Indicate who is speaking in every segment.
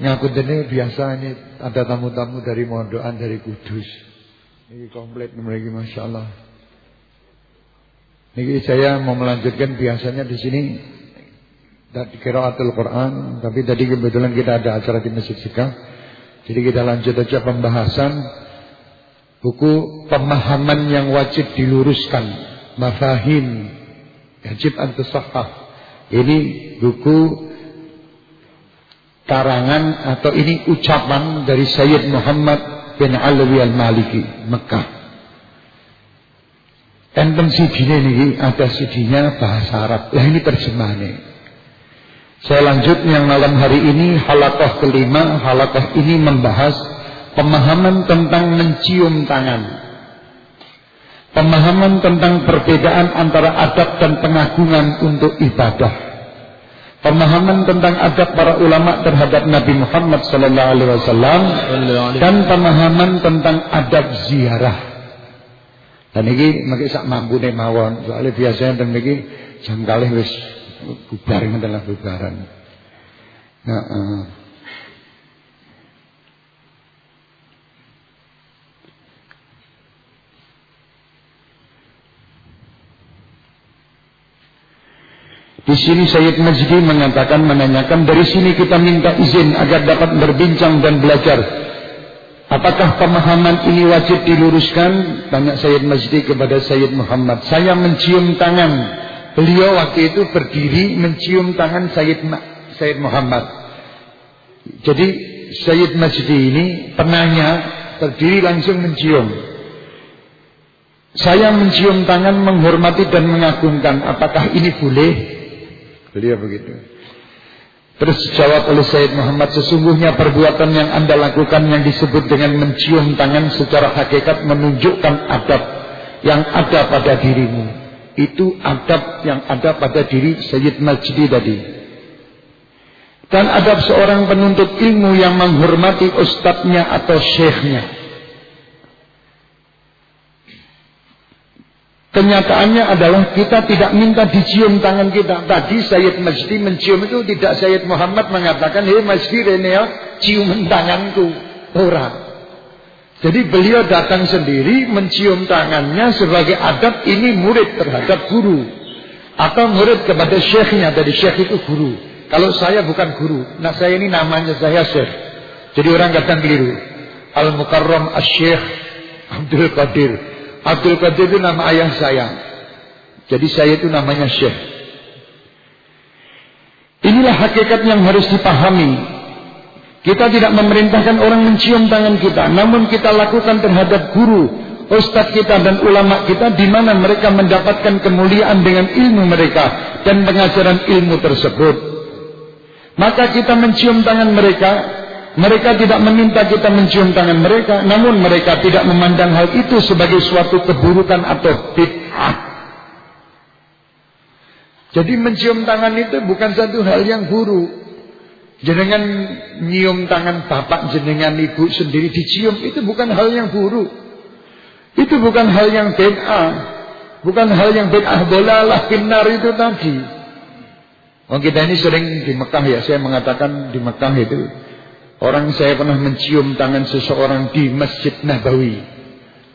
Speaker 1: Ngaku dene biasa ini ada tamu-tamu dari mondokan dari Kudus. Ini komplit mereka Masya Allah. Ini saya mau melanjutkan biasanya di sini dari kiraatul Quran, tapi tadi kebetulan kita ada acara di Masjid Sika. Jadi kita lanjut aja pembahasan buku pemahaman yang wajib diluruskan, mafahim wajib antusahhah. Ini buku karangan atau ini ucapan dari Sayyid Muhammad bin Alawi al-Maliki Mekah. Enten CD-nya ini ada CD-nya bahasa Arab. Lah ini terjemahannya. Saya lanjut yang malam hari ini halakoh kelima. Halakoh ini membahas pemahaman tentang mencium tangan. Pemahaman tentang perbedaan antara adab dan pengagungan untuk ibadah pemahaman tentang adab para ulama terhadap Nabi Muhammad sallallahu alaihi wasallam dan pemahaman tentang adab ziarah. Dan ini mungkin sak mampune mawon. Soalnya biasanya teng niki jam wis bubar adalah bubaran. Nah, uh. Di sini Sayyid Majdi mengatakan menanyakan dari sini kita minta izin agar dapat berbincang dan belajar. Apakah pemahaman ini wajib diluruskan? Tanya Sayyid Majdi kepada Sayyid Muhammad. Saya mencium tangan. Beliau waktu itu berdiri mencium tangan Sayyid, Ma Sayyid Muhammad. Jadi Sayyid Majdi ini penanya berdiri langsung mencium. Saya mencium tangan menghormati dan mengagungkan. Apakah ini boleh? Beliau begitu. Terus jawab oleh Sayyid Muhammad Sesungguhnya perbuatan yang anda lakukan Yang disebut dengan mencium tangan Secara hakikat menunjukkan adab Yang ada pada dirimu. Itu adab yang ada pada diri Sayyid Majdi tadi. Dan adab seorang penuntut ilmu Yang menghormati ustadznya atau syekhnya Kenyataannya adalah kita tidak minta dicium tangan kita. Tadi Sayyid Majdi mencium itu tidak Sayyid Muhammad mengatakan, Hei Majdi Reneo, cium tanganku. Orang. Jadi beliau datang sendiri mencium tangannya sebagai adab ini murid terhadap guru. Atau murid kepada syekhnya. Dari syekh itu guru. Kalau saya bukan guru. Nah saya ini namanya saya syekh. Jadi orang kadang keliru. Al-Mukarram Al-Syekh Abdul Qadir. Abdul Qadir itu nama ayah saya. Jadi saya itu namanya Syekh. Inilah hakikat yang harus dipahami. Kita tidak memerintahkan orang mencium tangan kita, namun kita lakukan terhadap guru, ustadz kita dan ulama kita di mana mereka mendapatkan kemuliaan dengan ilmu mereka dan pengajaran ilmu tersebut. Maka kita mencium tangan mereka mereka tidak meminta kita mencium tangan mereka, namun mereka tidak memandang hal itu sebagai suatu keburukan atau bid'ah. Jadi mencium tangan itu bukan satu hal yang buruk. Jenengan nyium tangan bapak jenengan ibu sendiri dicium itu bukan hal yang buruk. Itu bukan hal yang bid'ah. Bukan hal yang bid'ah bolalah kinar itu tadi. Oh kita ini sering di Mekah ya, saya mengatakan di Mekah itu Orang saya pernah mencium tangan seseorang di Masjid Nabawi.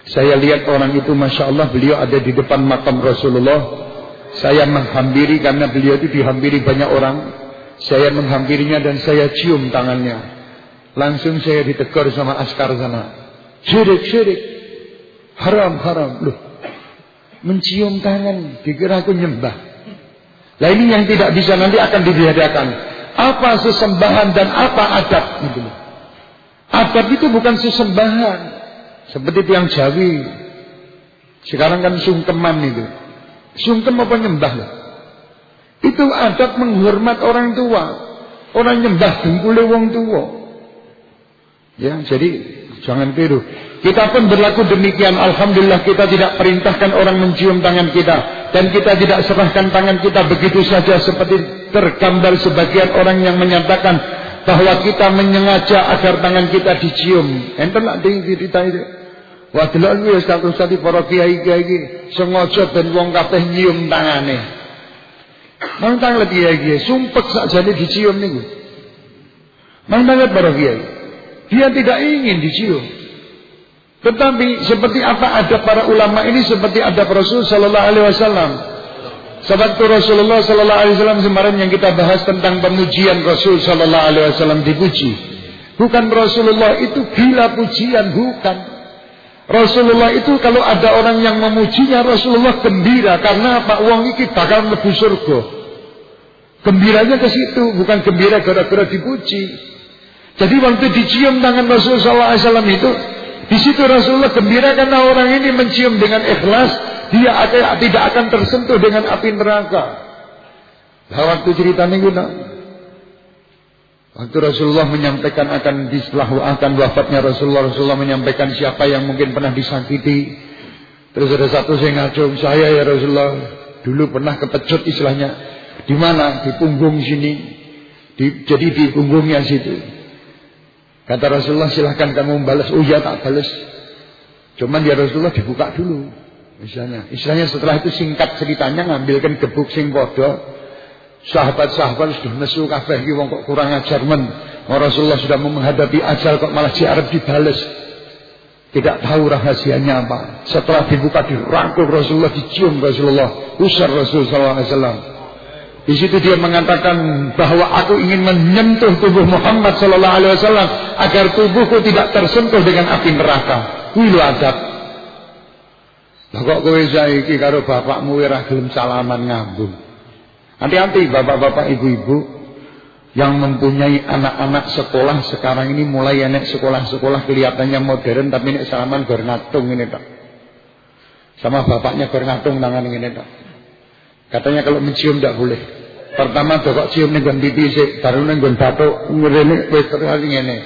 Speaker 1: Saya lihat orang itu Masya Allah beliau ada di depan makam Rasulullah. Saya menghampiri karena beliau itu dihampiri banyak orang. Saya menghampirinya dan saya cium tangannya. Langsung saya ditegur sama askar sana. Syirik, syirik. Haram, haram. Loh. Mencium tangan. Dikira aku nyembah. Nah ini yang tidak bisa nanti akan dibiadakan. Apa sesembahan dan apa adab gitu Adab itu bukan sesembahan. Seperti tiang Jawi. Sekarang kan sungkeman itu. Sungkem apa nyembah lah. Itu adab menghormat orang tua. Orang nyembah dengkule wong tua. Ya, jadi jangan tiru. Kita pun berlaku demikian. Alhamdulillah kita tidak perintahkan orang mencium tangan kita. Dan kita tidak serahkan tangan kita begitu saja seperti tergambar sebagian orang yang menyatakan bahwa kita menyengaja agar tangan kita dicium. Enten nak cerita itu. Wah delok wis tak usati para kiai-kiai iki sengaja ben wong kabeh nyium tangane. Mantang lagi kiai-kiai sumpek sakjane dicium niku. Mengenai para kiai. Dia tidak ingin dicium. Tetapi seperti apa ada para ulama ini seperti ada Rasul Sallallahu Alaihi Wasallam. Sebab Rasulullah Sallallahu Alaihi Wasallam kemarin yang kita bahas tentang pemujian Rasul Sallallahu Alaihi Wasallam dipuji. Bukan Rasulullah itu gila pujian, bukan. Rasulullah itu kalau ada orang yang memujinya Rasulullah gembira karena apa? Uang ini bakal lebih surga. Gembiranya ke situ, bukan gembira gara-gara dipuji. Jadi waktu dicium tangan Rasulullah SAW itu, di situ Rasulullah gembira karena orang ini mencium dengan ikhlas, dia tidak akan tersentuh dengan api neraka. Nah, waktu ceritanya guna, Waktu Rasulullah menyampaikan akan dislahu akan wafatnya Rasulullah, Rasulullah menyampaikan siapa yang mungkin pernah disakiti. Terus ada satu saya ngaco, saya ya Rasulullah dulu pernah kepecut istilahnya. Di mana? Di punggung sini. Di, jadi di punggungnya situ. Kata Rasulullah silahkan kamu membalas. Oh ya tak balas. Cuman ya Rasulullah dibuka dulu. Misalnya, istilahnya setelah itu singkat ceritanya ngambilkan gebuk sing podo Sahabat-sahabat sudah nesu kabeh iki wong kok kurang ajar men. Rasulullah sudah menghadapi ajal kok malah diarep dibales. Tidak tahu rahasianya apa. Setelah dibuka dirangkul Rasulullah, dicium Rasulullah, usar Rasulullah SAW. Di situ dia mengatakan bahwa aku ingin menyentuh tubuh Muhammad Sallallahu Alaihi Wasallam agar tubuhku tidak tersentuh dengan api neraka. Wilu adab. Lah kok kowe saiki karo bapakmu ora gelem salaman ngambung. Hati-hati bapak-bapak ibu-ibu yang mempunyai anak-anak sekolah sekarang ini mulai enek sekolah-sekolah kelihatannya modern tapi ini salaman bernatung ini tak. Sama bapaknya bernatung tangan ini tak. Katanya kalau mencium tidak boleh. Pertama kok cium ning pipi sik, baru ning nggon batuk ngene wis terus ngene.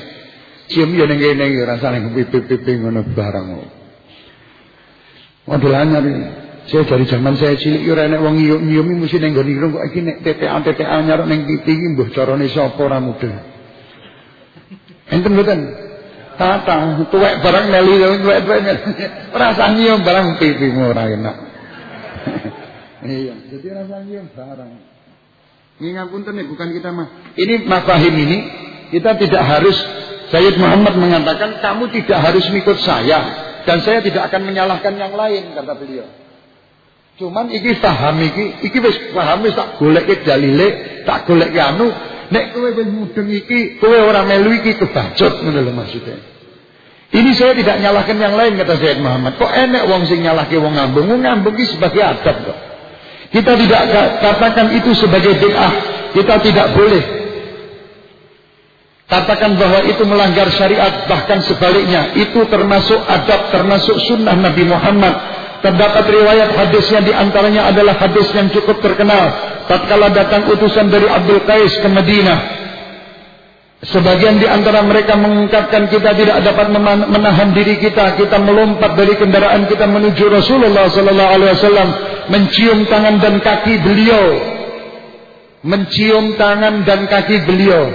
Speaker 1: Cium yo ning kene yo rasane pipi-pipi ngono barang. Model ini. Saya dari zaman saya cilik ora enek wong ngiyum-ngiyumi mesti ning nggone irung kok iki nek TTA-TTA nyarok ning pipi iki mbuh carane sapa ora mudeng. Enten mboten? Tata, tuwek barang meli tuwek-tuwek. Rasa ngiyum barang pipimu ora enak. Iya, jadi rasa ngiyum barang. Ini ngapunten nih, bukan kita mah. Ini mafahim ini kita tidak harus Sayyid Muhammad mengatakan kamu tidak harus mengikut saya dan saya tidak akan menyalahkan yang lain kata beliau. Cuman iki paham iki, iki wis paham wis tak goleke dalile, tak goleke anu, nek kowe wis mudeng iki, kowe ora melu iki kebacut ngono lho maksudnya. Ini saya tidak nyalahkan yang lain kata Sayyid Muhammad. Kok enek wong sing nyalahke wong ngambung? Wong ngambung iki sebagai adab kok. Kita tidak katakan itu sebagai bid'ah. Kita tidak boleh katakan bahwa itu melanggar syariat bahkan sebaliknya itu termasuk adab termasuk sunnah Nabi Muhammad Terdapat riwayat hadisnya di antaranya adalah hadis yang cukup terkenal. Tatkala datang utusan dari Abdul Qais ke Madinah. Sebagian di antara mereka mengungkapkan kita tidak dapat menahan diri kita. Kita melompat dari kendaraan kita menuju Rasulullah Sallallahu Alaihi Wasallam, mencium tangan dan kaki beliau, mencium tangan dan kaki beliau.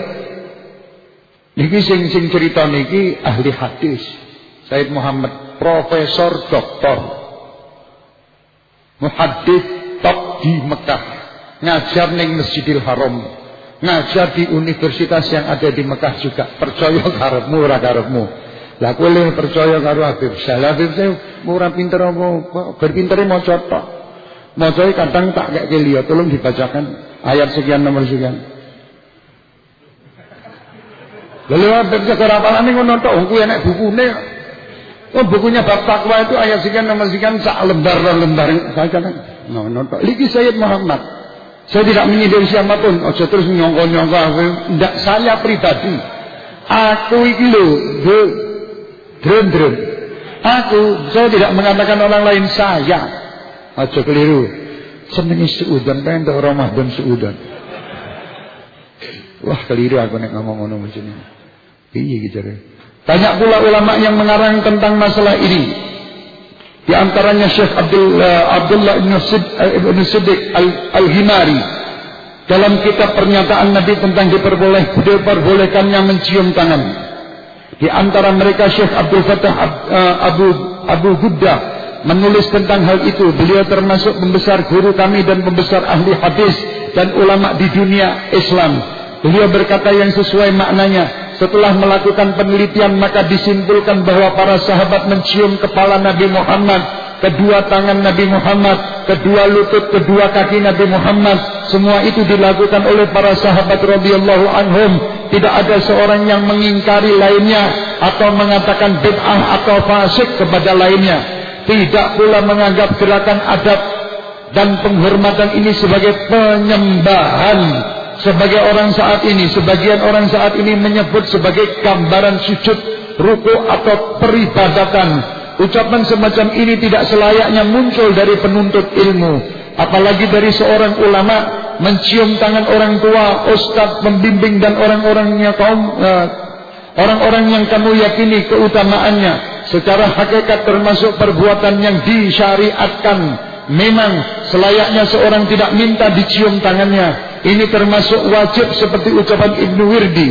Speaker 1: Niki sing sing cerita niki ahli hadis. Said Muhammad, profesor doktor muhaddis top di Mekah ngajar neng Masjidil Haram ngajar di universitas yang ada di Mekah juga. Percaya karepmu ora karepmu. Lah kowe percaya karo Habib Salah Habib saya ora pinter apa berpintere maca tok. Maca kadang tak kayak liya tolong dibacakan. Ayat sekian nomor sekian. Lalu Habib saya ora ngono tok. Kuwi enek bukune. Oh bukunya bab takwa itu ayat sekian nomor sekian sak lembar lembar. Saja kan. No, nonton. Lagi Sayyid Muhammad. Saya tidak menyindir siapa pun. Oh terus nyongko-nyongko. Tidak saya pribadi. Aku. Dren dren. Aku. Saya tidak mengatakan orang lain saya. Aja keliru. Senengi seudan. Pengen Ramadan seudan. Wah keliru aku nek ngomong ngono macam ini. Iya gitu. Banyak pula ulama yang mengarang tentang masalah ini. Di antaranya Syekh Abdul, uh, Abdullah Ibn, Sid, uh, Ibn Siddiq Al-Himari. dalam kitab pernyataan Nabi tentang diperboleh, diperbolehkannya mencium tangan. Di antara mereka Syekh Abdul Fatah uh, Abu, Abu Gudda menulis tentang hal itu. Beliau termasuk pembesar guru kami dan pembesar ahli hadis dan ulama di dunia Islam. Beliau berkata yang sesuai maknanya, Setelah melakukan penelitian maka disimpulkan bahwa para sahabat mencium kepala Nabi Muhammad, kedua tangan Nabi Muhammad, kedua lutut, kedua kaki Nabi Muhammad. Semua itu dilakukan oleh para sahabat radhiyallahu anhum. Tidak ada seorang yang mengingkari lainnya atau mengatakan bid'ah atau fasik kepada lainnya. Tidak pula menganggap gerakan adat dan penghormatan ini sebagai penyembahan sebagai orang saat ini sebagian orang saat ini menyebut sebagai gambaran sujud ruku atau peribadatan. Ucapan semacam ini tidak selayaknya muncul dari penuntut ilmu. Apalagi dari seorang ulama mencium tangan orang tua ustaz pembimbing dan orang-orangnya kaum uh, orang-orang yang kamu yakini keutamaannya. Secara hakikat termasuk perbuatan yang disyariatkan. Memang selayaknya seorang tidak minta dicium tangannya. Ini termasuk wajib seperti ucapan Ibnu Wirdi.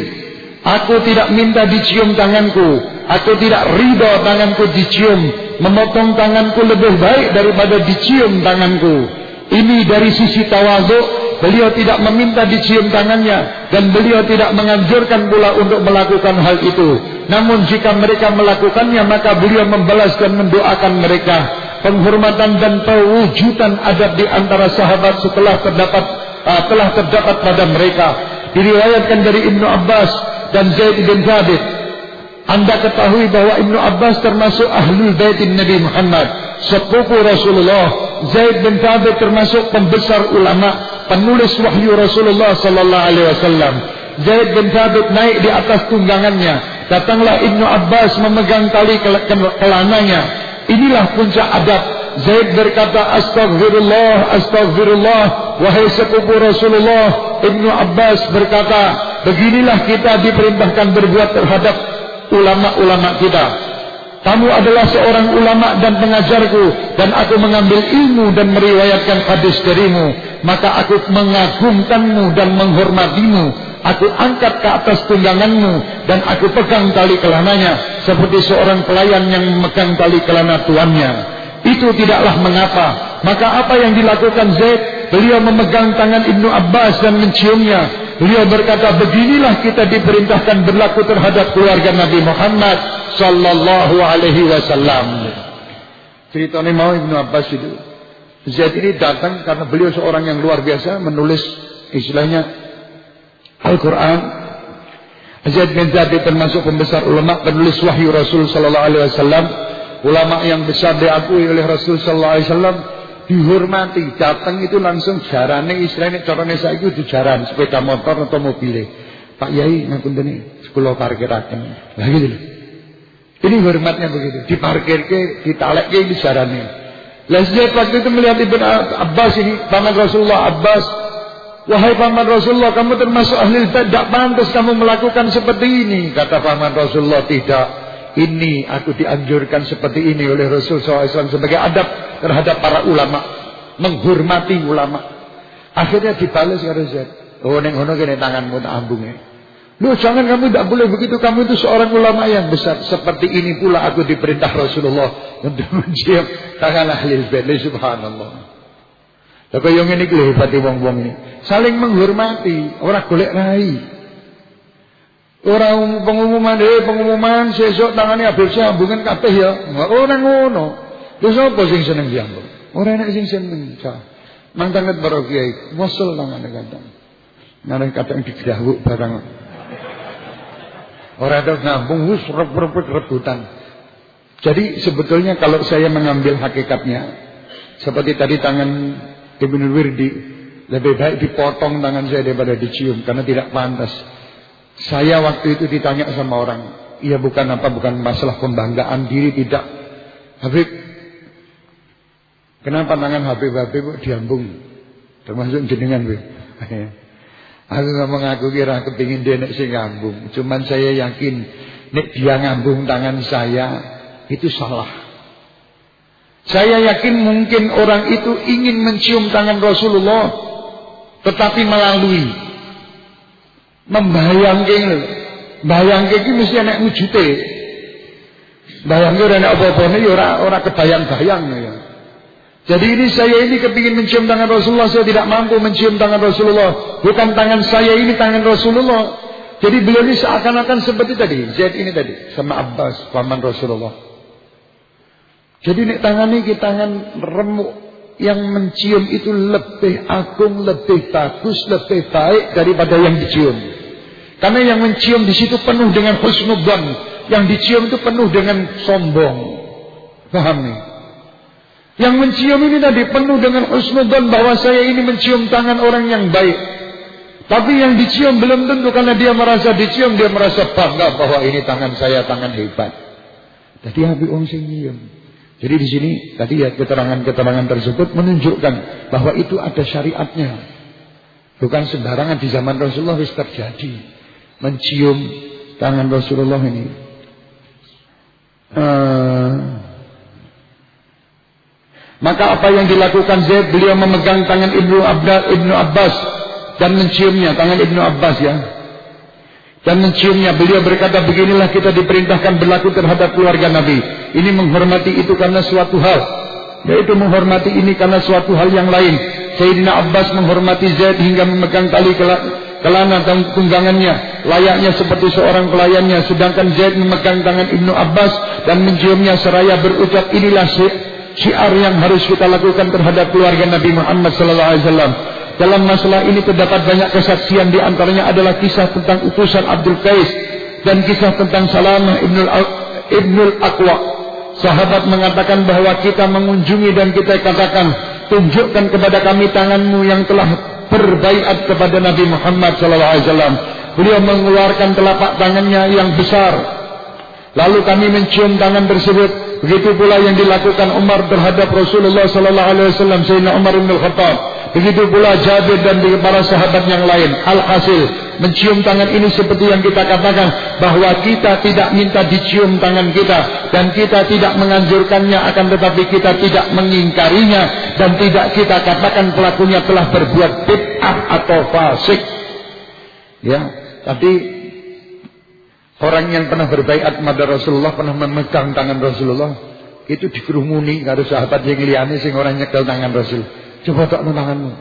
Speaker 1: Aku tidak minta dicium tanganku. Aku tidak ridho tanganku dicium. Memotong tanganku lebih baik daripada dicium tanganku. Ini dari sisi tawaduk. Beliau tidak meminta dicium tangannya. Dan beliau tidak menganjurkan pula untuk melakukan hal itu. Namun jika mereka melakukannya maka beliau membalas dan mendoakan mereka penghormatan dan pewujudan adab di antara sahabat setelah terdapat uh, telah terdapat pada mereka diriwayatkan dari Ibnu Abbas dan Zaid bin Thabit anda ketahui bahwa Ibnu Abbas termasuk ahli baitin Nabi Muhammad sepupu Rasulullah Zaid bin Thabit termasuk pembesar ulama penulis wahyu Rasulullah sallallahu alaihi wasallam Zaid bin Thabit naik di atas tunggangannya datanglah Ibnu Abbas memegang tali kelananya Inilah puncak adab. Zaid berkata astagfirullah, astagfirullah. Wahai sepupu Rasulullah. Ibnu Abbas berkata, beginilah kita diperintahkan berbuat terhadap ulama-ulama kita. Kamu adalah seorang ulama dan pengajarku dan aku mengambil ilmu dan meriwayatkan hadis darimu, maka aku mengagumkanmu dan menghormatimu Aku angkat ke atas tungganganmu dan aku pegang tali kelananya seperti seorang pelayan yang memegang tali kelana tuannya. Itu tidaklah mengapa. Maka apa yang dilakukan Zaid? Beliau memegang tangan Ibnu Abbas dan menciumnya. Beliau berkata, beginilah kita diperintahkan berlaku terhadap keluarga Nabi Muhammad sallallahu alaihi wasallam. Ceritanya mau Ibnu Abbas itu. Zaid ini datang karena beliau seorang yang luar biasa menulis istilahnya Al-Quran. Zaid bin Thabit termasuk pembesar ulama penulis wahyu Rasul Sallallahu Alaihi Wasallam. Ulama yang besar diakui oleh Rasul Sallallahu Alaihi Wasallam dihormati. Datang itu langsung jarane istilahnya carane saya itu jaran sepeda motor atau mobil. Pak Yai ngapunten sekolah parkiraken. Lah gitu loh. Ini hormatnya begitu. Diparkir ke, ditalek ke ini jarane. Lah waktu itu melihat Ibn Abbas ini, paman Rasulullah Abbas Wahai paman Rasulullah, kamu termasuk ahli tidak pantas kamu melakukan seperti ini. Kata paman Rasulullah, tidak. Ini aku dianjurkan seperti ini oleh Rasul SAW sebagai adab terhadap para ulama. Menghormati ulama. Akhirnya dibalas kata Zaid. Oh, neng hono kene tanganmu tak ambungnya. Lu jangan kamu tidak boleh begitu. Kamu itu seorang ulama yang besar. Seperti ini pula aku diperintah Rasulullah untuk mencium tangan ahli bait. Subhanallah. Lah kaya ngene iki lho hebate wong-wong iki. Saling menghormati, ora golek rai. Ora pengumuman dhewe pengumuman sesuk tangane Habib sambungan kabeh ya. Ora ngono. Terus apa sing seneng diambung? Ora enak sing seneng. Mantanget para kiai, wasel tangane kadang. Nang kadang digrawuk barang. Ora ada ngambung wis repet rebutan. Jadi sebetulnya kalau saya mengambil hakikatnya seperti tadi tangan Ibnu Wirdi lebih baik dipotong tangan saya daripada dicium karena tidak pantas. Saya waktu itu ditanya sama orang, iya bukan apa bukan masalah pembanggaan diri tidak. Habib, kenapa tangan Habib Habib diambung? Termasuk jenengan, Habib. Aku ngomong aku kira kepingin dia nek sing ngambung. Cuman saya yakin nek dia ngambung tangan saya itu salah. Saya yakin mungkin orang itu ingin mencium tangan Rasulullah tetapi melalui membayangkan bayangke iki mesti anak wujute. Bayangke ora ana apa-apane ya ora kebayang-bayang ya. Jadi ini saya ini kepingin mencium tangan Rasulullah, saya tidak mampu mencium tangan Rasulullah. Bukan tangan saya ini tangan Rasulullah. Jadi beliau ini seakan-akan seperti tadi, Zaid ini tadi sama Abbas, paman Rasulullah. Jadi ini tangan ini tangan remuk yang mencium itu lebih agung, lebih bagus, lebih baik daripada yang dicium. Karena yang mencium di situ penuh dengan husnudzon, yang dicium itu penuh dengan sombong. Paham nih? Yang mencium ini tadi penuh dengan husnudzon bahwa saya ini mencium tangan orang yang baik. Tapi yang dicium belum tentu karena dia merasa dicium dia merasa bangga bahwa ini tangan saya tangan hebat. Jadi habis orang sing Jadi di sini tadi ya keterangan-keterangan tersebut menunjukkan bahwa itu ada syariatnya. Bukan sembarangan di zaman Rasulullah wis terjadi. Mencium tangan Rasulullah ini. Uh, maka apa yang dilakukan Zaid? Beliau memegang tangan Ibnu Abbas, Ibnu Abbas dan menciumnya tangan Ibnu Abbas ya. Dan menciumnya. Beliau berkata beginilah kita diperintahkan berlaku terhadap keluarga Nabi. Ini menghormati itu karena suatu hal yaitu menghormati ini karena suatu hal yang lain. Sayyidina Abbas menghormati Zaid hingga memegang tali kelana tunggangannya layaknya seperti seorang pelayannya sedangkan Zaid memegang tangan Ibnu Abbas dan menciumnya seraya berucap inilah syiar yang harus kita lakukan terhadap keluarga Nabi Muhammad sallallahu alaihi wasallam dalam masalah ini terdapat banyak kesaksian di antaranya adalah kisah tentang utusan Abdul Qais dan kisah tentang Salamah Ibnul, Ibnul Aqwa. Sahabat mengatakan bahwa kita mengunjungi dan kita katakan, tunjukkan kepada kami tanganmu yang telah berbaiat kepada Nabi Muhammad SAW. Beliau mengeluarkan telapak tangannya yang besar. Lalu kami mencium tangan tersebut. Begitu pula yang dilakukan Umar terhadap Rasulullah SAW. Sayyidina Umar bin Khattab. Begitu pula Jabir dan para sahabat yang lain. Alhasil, mencium tangan ini seperti yang kita katakan. Bahwa kita tidak minta dicium tangan kita. Dan kita tidak menganjurkannya. Akan tetapi kita tidak mengingkarinya. Dan tidak kita katakan pelakunya telah berbuat bid'ah atau fasik. Ya, tapi orang yang pernah berbaikat kepada Rasulullah pernah memegang tangan Rasulullah itu dikerumuni karo sahabat yang liane sing orang nyekel tangan Rasul. Coba tak tanganmu.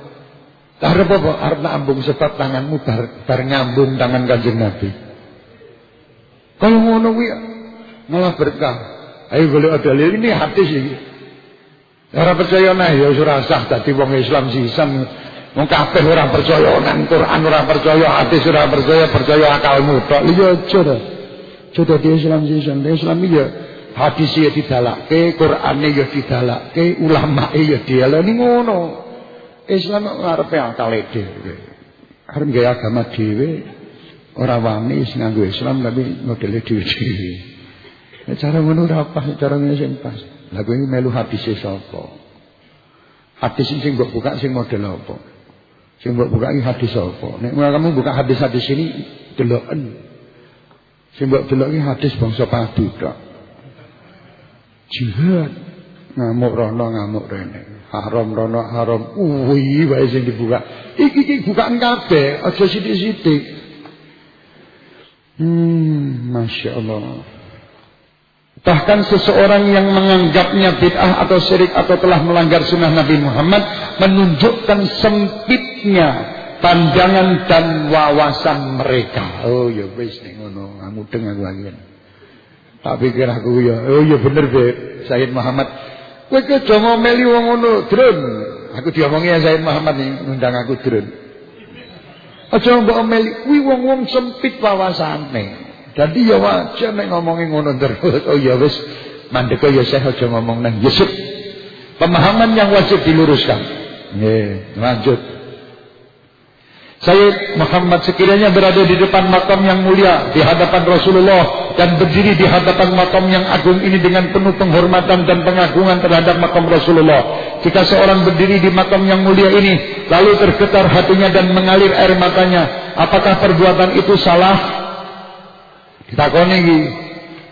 Speaker 1: Arep apa? Arep ambung sebab tanganmu bar, bar nyambung tangan Kanjeng Nabi. Kalau ngono kuwi malah berkah. Ayo boleh ada ini hati sih. Ora percaya nah ya ora sah dadi wong Islam sisan. Wong kabeh ora percaya nang Quran ora percaya hati ora percaya percaya akalmu tok. Iya aja to. Aja dadi Islam sisan. Islam ya Hadis ya didalakke, Qur'ane ya didalakke, ulama ya dialani ngono. Islam ngarepe akale dhewe. Arep gawe agama dhewe ora wani wis nganggo Islam tapi modele dhewe-dhewe. Ya cara ngono ora pas, cara ngene sing pas. Lah kowe melu hadis sapa? Hadis sing mbok buka sing model apa? Sing mbok buka iki hadis apa? Nek kamu buka hadis-hadis ini deloken. Sing mbok delok iki hadis bangsa padu tok jihad ngamuk rono ngamuk rene. Haram rono haram. Uwi wae sing dibuka. Iki iki bukaan kabeh. Aja sithik-sithik. Hmm masyaallah. Bahkan seseorang yang menganggapnya bid'ah atau syirik atau telah melanggar sunnah Nabi Muhammad menunjukkan sempitnya pandangan dan wawasan mereka. Oh ya wis ning ngono, ngamudeng aku. Tak pikir aku ya, oh ya bener be, Sayyid Muhammad. Kowe ke aja ngomeli wong ngono, Drun. Aku diomongi ya Sayyid Muhammad nih, ngundang aku Drun. Aja mbok omeli, kuwi wong-wong sempit wawasane. Jadi ya wajar nek ngomongi ngono terus. Oh ya wis, mandek ya saya aja ngomong nang Yusuf. Pemahaman yang wajib diluruskan. Nggih, lanjut. Sayyid Muhammad sekiranya berada di depan makam yang mulia di hadapan Rasulullah dan berdiri di hadapan makam yang agung ini dengan penuh penghormatan dan pengagungan terhadap makam Rasulullah. Jika seorang berdiri di makam yang mulia ini lalu tergetar hatinya dan mengalir air matanya, apakah perbuatan itu salah? Ditakoni.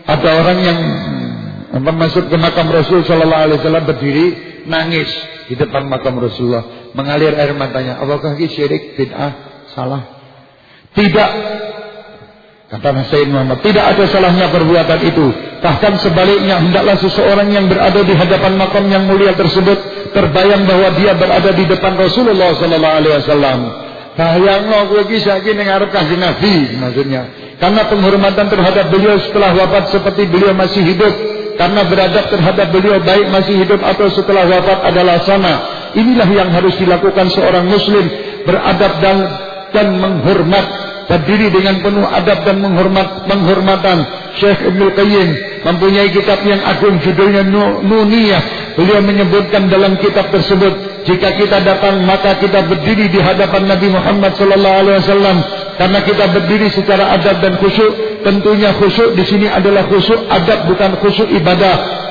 Speaker 1: Ada orang yang masuk ke makam Rasul sallallahu alaihi wasallam berdiri nangis di depan makam Rasulullah mengalir air matanya. Apakah ini syirik, bid'ah, salah? Tidak. Kata Sayyid Muhammad, tidak ada salahnya perbuatan itu. Bahkan sebaliknya, hendaklah seseorang yang berada di hadapan makam yang mulia tersebut terbayang bahwa dia berada di depan Rasulullah sallallahu alaihi wasallam. Bayangno kowe iki saiki ning ngarep Kanjeng Nabi maksudnya. Karena penghormatan terhadap beliau setelah wafat seperti beliau masih hidup. Karena beradab terhadap beliau baik masih hidup atau setelah wafat adalah sama. Inilah yang harus dilakukan seorang muslim. Beradab dan, dan menghormat. Berdiri dengan penuh adab dan menghormat penghormatan. Syekh Ibn Qayyim mempunyai kitab yang agung judulnya Nuniyah. Beliau menyebutkan dalam kitab tersebut jika kita datang maka kita berdiri di hadapan Nabi Muhammad sallallahu alaihi wasallam karena kita berdiri secara adab dan khusyuk. Tentunya khusyuk di sini adalah khusyuk adab bukan khusyuk ibadah.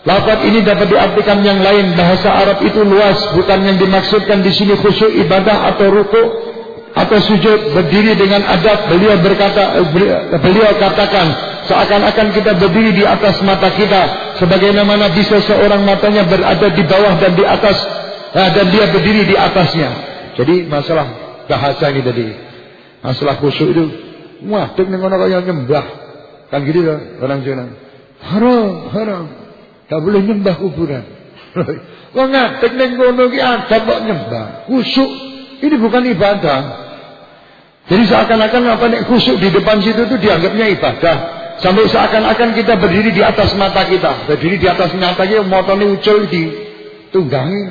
Speaker 1: Lafaz ini dapat diartikan yang lain. Bahasa Arab itu luas, bukan yang dimaksudkan di sini khusyuk ibadah atau ruku atau sujud. Berdiri dengan adab, beliau berkata, beliau katakan, seakan-akan kita berdiri di atas mata kita, sebagaimana bisa seorang matanya berada di bawah dan di atas Nah, dan dia berdiri di atasnya. Jadi masalah bahasa ini tadi. Masalah khusyuk itu. Wah, tek ning kaya nyembah. Kan gitu kan orang Jawa. Haram, haram. Tak boleh nyembah kuburan. Wong ngadeg ning kono ki adab kok nyembah. Khusyuk ini bukan ibadah. Jadi seakan-akan apa nek khusyuk di depan situ itu dianggapnya ibadah. Sampai seakan-akan kita berdiri di atas mata kita. Berdiri di atas mata kita, motone ucul di tunggangi.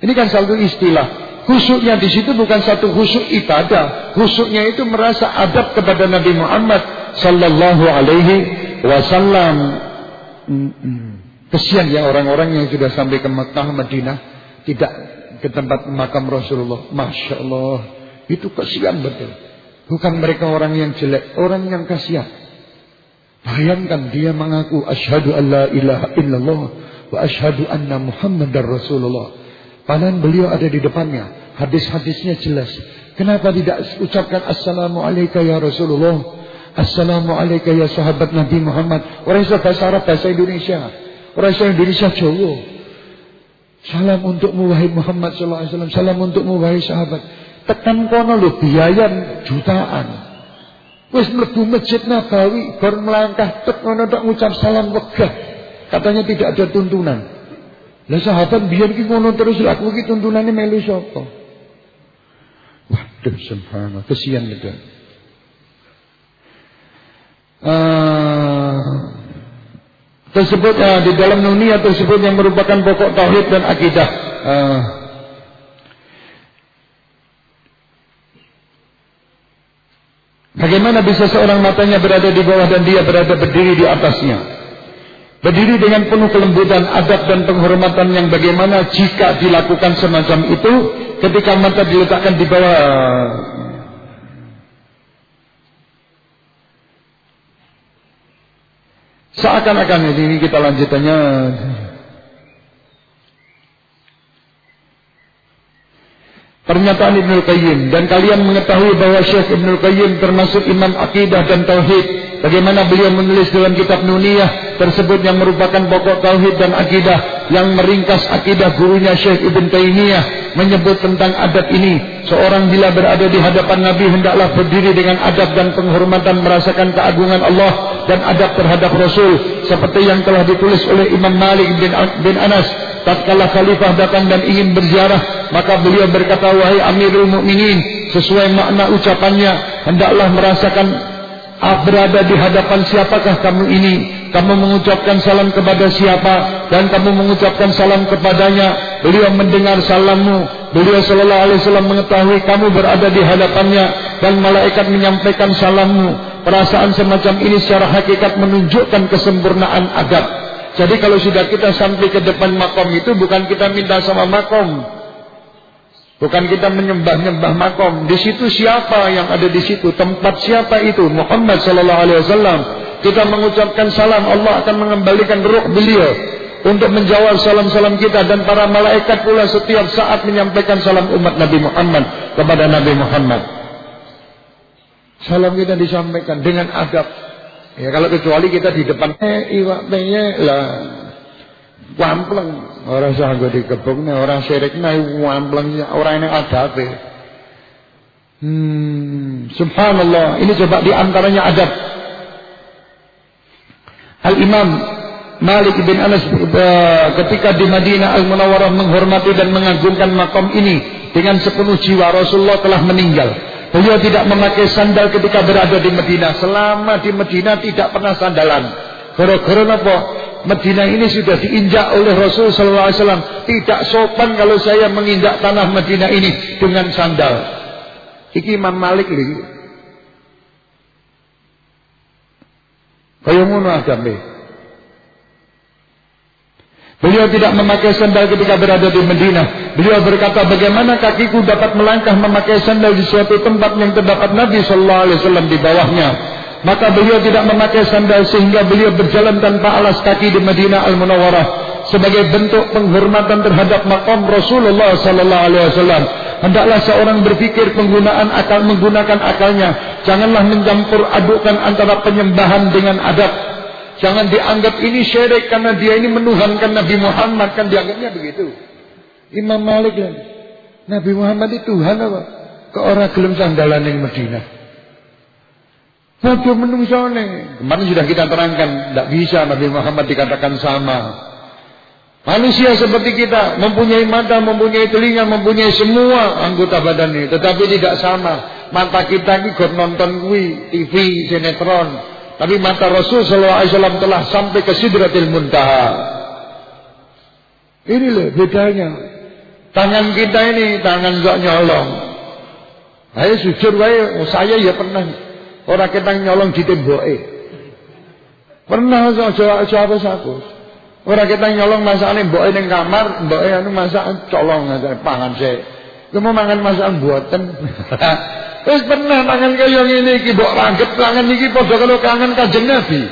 Speaker 1: Ini kan satu istilah. Khusyuknya di situ bukan satu khusyuk ibadah. Khusyuknya itu merasa adab kepada Nabi Muhammad sallallahu alaihi wasallam. Kesian ya orang-orang yang sudah sampai ke Mekah, Madinah tidak ke tempat makam Rasulullah. Masya Allah, itu kesian betul. Bukan mereka orang yang jelek, orang yang kasihan. Bayangkan dia mengaku asyhadu alla ilaha illallah wa asyhadu anna muhammadar rasulullah. Padahal beliau ada di depannya. Hadis-hadisnya jelas. Kenapa tidak ucapkan Assalamualaikum ya Rasulullah. Assalamualaikum ya sahabat Nabi Muhammad. Orang bahasa Arab, bahasa Indonesia. Orang Indonesia Jawa. Salam untukmu wahai Muhammad sallallahu alaihi wasallam. Salam untukmu wahai sahabat. Tekan kono lho biaya jutaan. Wis mlebu Masjid Nabawi bar melangkah tek ngono tok ngucap salam wegah. Katanya tidak ada tuntunan. Lah sahabat biar ki ngono terus aku ki tuntunane melu sapa? Waduh subhanallah, kesian betul. Uh, tersebut uh, di dalam dunia tersebut yang merupakan pokok tauhid dan akidah. Uh, Bagaimana bisa seorang matanya berada di bawah dan dia berada berdiri di atasnya? Berdiri dengan penuh kelembutan, adab dan penghormatan yang bagaimana jika dilakukan semacam itu ketika mata diletakkan di bawah seakan-akan ini kita lanjutannya Pernyataan Ibnu Qayyim. Dan kalian mengetahui bahwa Syekh Ibnu Qayyim termasuk imam akidah dan tauhid. Bagaimana beliau menulis dalam kitab Nuniyah tersebut yang merupakan pokok tauhid dan akidah yang meringkas akidah gurunya Syekh Ibn Taimiyah menyebut tentang adab ini. Seorang bila berada di hadapan Nabi hendaklah berdiri dengan adab dan penghormatan merasakan keagungan Allah dan adab terhadap Rasul seperti yang telah ditulis oleh Imam Malik bin, bin Anas tatkala khalifah datang dan ingin berziarah maka beliau berkata wahai Amirul Mukminin sesuai makna ucapannya hendaklah merasakan berada di hadapan siapakah kamu ini? Kamu mengucapkan salam kepada siapa? Dan kamu mengucapkan salam kepadanya. Beliau mendengar salammu. Beliau sallallahu alaihi wasallam mengetahui kamu berada di hadapannya dan malaikat menyampaikan salammu. Perasaan semacam ini secara hakikat menunjukkan kesempurnaan adab jadi kalau sudah kita sampai ke depan makom itu bukan kita minta sama makom Bukan kita menyembah-nyembah makom. Di situ siapa yang ada di situ? Tempat siapa itu? Muhammad sallallahu alaihi wasallam. Kita mengucapkan salam, Allah akan mengembalikan ruh beliau untuk menjawab salam-salam kita dan para malaikat pula setiap saat menyampaikan salam umat Nabi Muhammad kepada Nabi Muhammad. Salam kita disampaikan dengan adab. Ya kalau kecuali kita di depan eh iwak lah Wampleng ora usah nggo dikebukne, ora sirikne wampleng ora ini adabe. Hmm, subhanallah, ini coba di antaranya adab. Al Imam Malik bin Anas eh, ketika di Madinah Al-Munawwarah menghormati dan mengagungkan makam ini dengan sepenuh jiwa Rasulullah telah meninggal. Beliau tidak memakai sandal ketika berada di Madinah. Selama di Madinah tidak pernah sandalan. Gara-gara apa? Madinah ini sudah diinjak oleh Rasul sallallahu alaihi wasallam. Tidak sopan kalau saya menginjak tanah Madinah ini dengan sandal. Iki Imam Malik lagi. Kaya ngono adame. Beliau tidak memakai sandal ketika berada di Medina. Beliau berkata, bagaimana kakiku dapat melangkah memakai sandal di suatu tempat yang terdapat Nabi Sallallahu Alaihi Wasallam di bawahnya. Maka beliau tidak memakai sandal sehingga beliau berjalan tanpa alas kaki di Medina Al Munawwarah sebagai bentuk penghormatan terhadap makam Rasulullah Sallallahu Alaihi Wasallam. Hendaklah seorang berpikir penggunaan akal menggunakan akalnya. Janganlah mencampur adukan antara penyembahan dengan adab Jangan dianggap ini syirik karena dia ini menuhankan Nabi Muhammad kan dianggapnya begitu. Imam Malik lah. Nabi Muhammad itu Tuhan apa? Ke orang gelem sandalan yang Medina. Padha menungsone. Kemarin sudah kita terangkan, tidak bisa Nabi Muhammad dikatakan sama. Manusia seperti kita mempunyai mata, mempunyai telinga, mempunyai semua anggota badan ini, tetapi tidak sama. Mata kita ini nonton kui, TV, sinetron, tapi mata Rasul Sallallahu Alaihi telah sampai ke Sidratil Muntaha. Ini loh bedanya. Tangan kita ini tangan gak nyolong. Ayo jujur wae, oh, saya ya pernah orang kita nyolong di tembok Pernah aja apa satu. Orang kita nyolong masakane mboke ning kamar, mboke anu masak colong aja pangan sik. Kemu mangan masakan buatan. Wis pernah tangan kaya ngene iki mbok ranggep tangan iki padha karo kangen Kanjeng Nabi.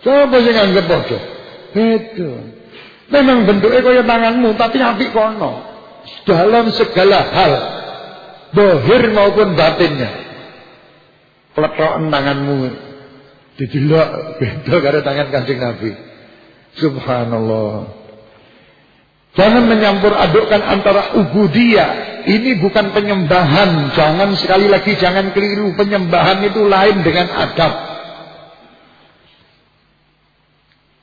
Speaker 1: Coba sing anggap padha. Beda. Memang bentuknya kaya tanganmu tapi apik kono. Dalam segala hal. Bohir maupun batinnya. Peletrokan tanganmu. Didelok beda karo tangan Kanjeng Nabi. Subhanallah. Jangan menyampur adukkan antara ubudiyah. Ini bukan penyembahan. Jangan sekali lagi jangan keliru. Penyembahan itu lain dengan adab.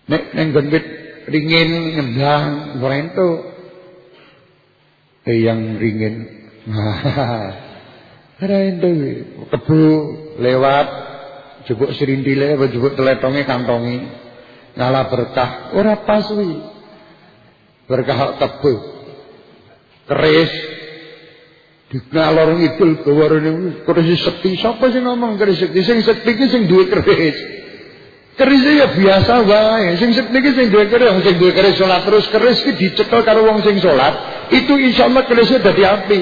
Speaker 1: Nek neng gendit ringin nyembah itu. Eh yang ringin. itu kebu lewat jebuk serindile jebuk teletonge kantongi ngalah berkah ora pas wi berkah tebu keris. Di ngalor ngidul gawarane keris sekti sapa sing ngomong keris sekti sing sekti ki sing duwe keris. Keris ya biasa wae. Sing sekti ki sing duwe keris. Sing duwe keris salat terus. Keris ki dicekel karo wong sing salat itu insyaallah kerisnya dadi api.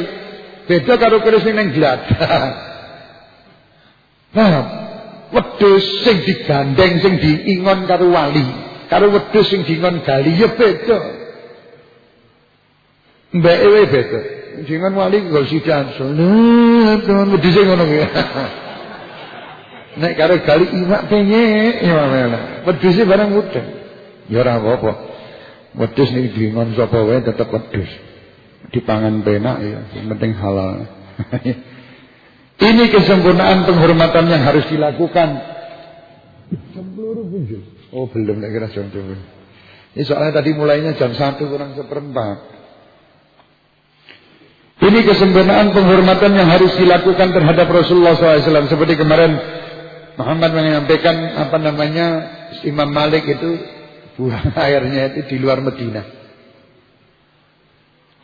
Speaker 1: Beda karo keris sing ning glat nah wedhus sing digandeng sing diingon karo wali. Karo wedhus sing diingon gali ya beda Mbak Ewe beda. Jangan wali kok sidan. Salat wedhuse ngono ya. Nek karo gali iwak penyek ya mana. Wedhuse barang mudah. Ya ora apa-apa. Wedhus niki dingon sapa wae tetep wedhus. Dipangan penak ya, yang penting halal. Ini kesempurnaan penghormatan yang harus dilakukan. Oh belum, nek kira jam Ini soalnya tadi mulainya jam satu kurang seperempat. Ini kesempurnaan penghormatan yang harus dilakukan terhadap Rasulullah SAW. Seperti kemarin Muhammad menyampaikan apa namanya Imam Malik itu buang airnya itu di luar Medina.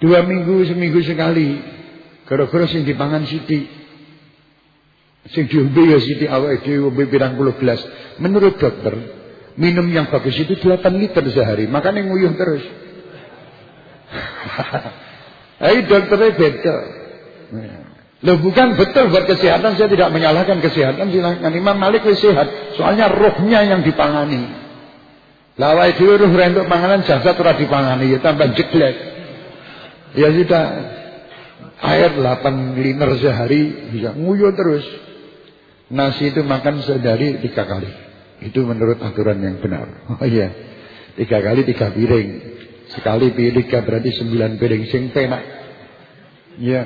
Speaker 1: Dua minggu seminggu sekali. Gara-gara sing dipangan Siti. Sing diombe ya Siti awake dhewe ombe pirang puluh gelas. Menurut dokter, minum yang bagus itu 8 liter sehari. Makanya nguyuh terus. Tapi dokternya beda. Loh bukan betul buat kesehatan saya tidak menyalahkan kesehatan silahkan Imam Malik wis sehat soalnya rohnya yang dipangani. Lawai dulu roh rentuk panganan jasad ora dipangani ya tambah jeglek. Ya sudah air 8 liter sehari bisa nguyuh terus. Nasi itu makan sehari tiga kali. Itu menurut aturan yang benar. Oh iya. Tiga kali tiga piring. Sekali tiga berarti sembilan piring sing penak. Ya.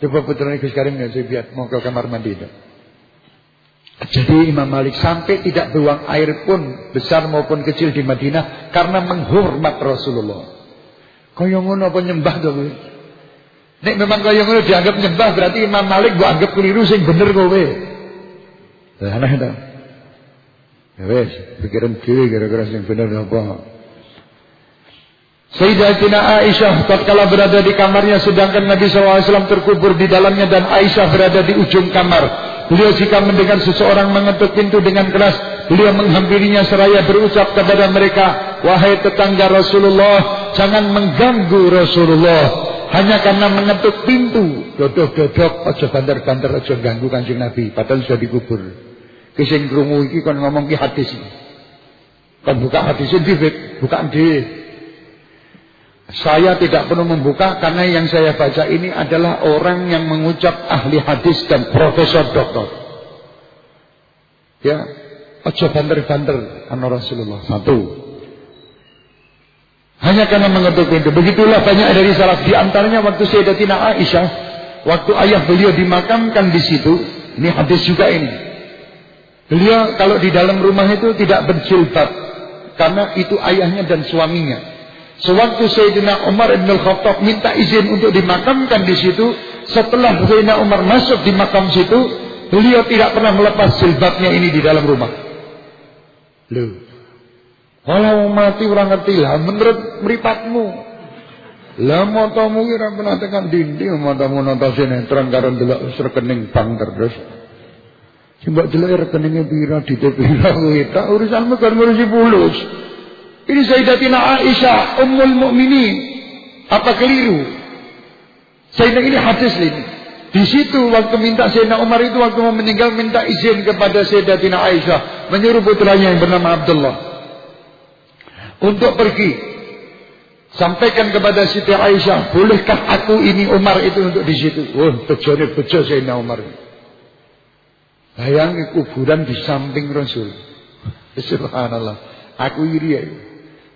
Speaker 1: Coba putra Gus Karim ya saya biar mau ke kamar mandi itu. Jadi Imam Malik sampai tidak buang air pun besar maupun kecil di Madinah karena menghormat Rasulullah. Kaya ngono apa nyembah to kowe? Nek memang kaya ngono dianggap nyembah berarti Imam Malik gua anggap keliru sing bener kowe. Lah aneh ta. Ya wes, pikiran dhewe kira-kira sing bener apa. Sayyidatina Aisyah tatkala berada di kamarnya sedangkan Nabi SAW terkubur di dalamnya dan Aisyah berada di ujung kamar. Beliau jika mendengar seseorang mengetuk pintu dengan keras, beliau menghampirinya seraya berucap kepada mereka, "Wahai tetangga Rasulullah, jangan mengganggu Rasulullah." Hanya karena mengetuk pintu, dodok-dodok, aja banter-banter, aja ganggu Kanjeng Nabi, padahal sudah dikubur. Kising krungu iki kon ngomong ki hadis. Kon buka hadis dhewe, buka dhewe. Saya tidak perlu membuka karena yang saya baca ini adalah orang yang mengucap ahli hadis dan profesor doktor. Ya, ojo banter-banter ana Rasulullah satu. Hanya karena mengetuk pintu. Begitulah banyak dari salaf di antaranya waktu Sayyidatina Aisyah, waktu ayah beliau dimakamkan di situ, ini hadis juga ini. Beliau kalau di dalam rumah itu tidak berjilbab karena itu ayahnya dan suaminya. Sewaktu Sayyidina Umar Ibn Khattab minta izin untuk dimakamkan di situ, setelah Sayyidina Umar masuk di makam situ, beliau tidak pernah melepas jilbabnya ini di dalam rumah. Loh. Kalau mati orang ngerti lah, menurut meripatmu. Lah motomu kira pernah tekan dinding, motomu nonton sinetron karo delok rekening bank terus. Coba delok rekeningnya pira, di pira kita urusanmu kan ngurusi pulus. Ini Sayyidatina Aisyah, Ummul Mukminin. Apa keliru? Sayyidina ini hadis ini. Di situ waktu minta Sayyidina Umar itu waktu mau meninggal minta izin kepada Sayyidatina Aisyah menyuruh putranya yang bernama Abdullah untuk pergi. Sampaikan kepada Siti Aisyah, bolehkah aku ini Umar itu untuk di situ? Oh, bejone bejo Sayyidina Umar. Bayangi kuburan di samping Rasul. Subhanallah. Aku iri ya.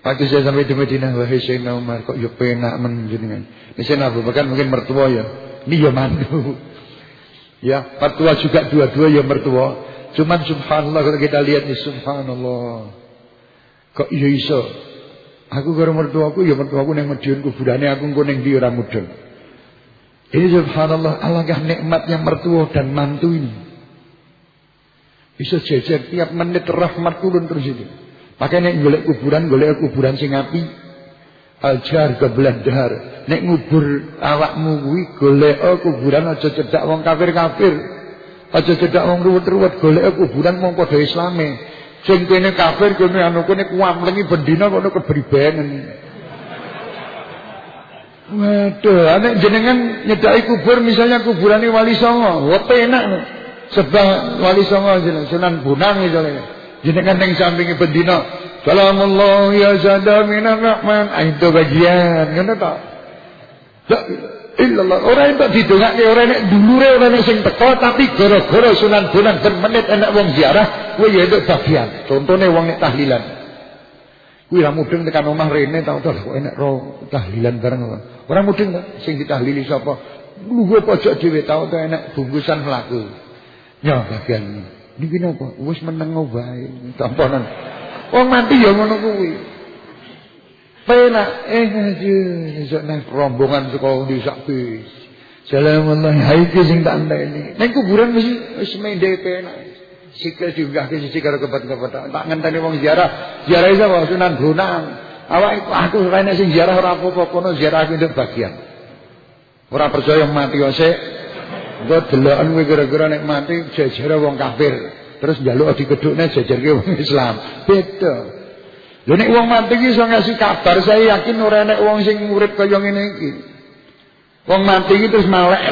Speaker 1: Waktu saya sampai di Madinah, wahai Sayyidina Umar, kok ya penak menjenengan. Ini Sayyidina Abu Bakar mungkin mertua ya. Ini ya mantu. Ya, mertua juga dua-dua ya mertua. Cuman subhanallah kalau kita lihat nih subhanallah. Kok iya iso? Aku karo mertuaku ya mertuaku ning Madiun kuburane aku engko ning ndi ora mudeng. Ini subhanallah alangkah nikmatnya mertua dan mantu ini. Bisa jejer tiap menit rahmat turun terus itu. Makanya nek golek kuburan golek kuburan sing api. Aljar dahar. Nek ngubur awakmu kuwi golek kuburan aja cedak wong kafir-kafir. Aja cedak wong ruwet-ruwet golek kuburan wong padha islame. Sing kene kafir kene anu kene kuamlengi bendina kok kebribanen. Waduh, nek jenengan nyedaki kubur misalnya kuburane Wali Songo, wah enak. Sebab Wali Songo jeneng Sunan Bonang misalnya. Jenengan yang sampingi bendina. Salamullah ya zada minar rahman. Ah, itu bagian. Ngono tak? Tak illallah. Orang itu didongake orang nek dulure orang nek sing teko tapi gara-gara Sunan Bonang bermenit enak wong ziarah, kuwi ya itu bagian. Contohnya wong nek tahlilan. Kuwi ra mudeng tekan omah rene tau to kok enak ro tahlilan bareng. Ora mudeng ta sing ditahlili sapa? Lugu pojok dhewe tau to enak bungkusan mlaku. Ya bagian Niki napa? Wis meneng wae. Tamponan. Wong mati ya ngono kuwi. Penak eh iso nang rombongan saka ndi sak bis. Salamuallah haiki sing tak enteni. Ning kuburan wis wis mende penak. Sikil diunggahke sisi karo kebet-kebet. Tak ngenteni wong ziarah. Ziarah kok Sunan Bonang. Awak aku ora enek sing ziarah ora apa-apa kono ziarah aku ndek bagian. Ora percaya mati sik Engko deloken kowe kira-kira nek mati jejere wong kafir. Terus njaluk dikedukne jejerke wong Islam. Beda. Lha nek wong mati iki iso ngasih kabar, saya yakin ora enek wong sing urip kaya ngene iki. Wong mati iki terus melek.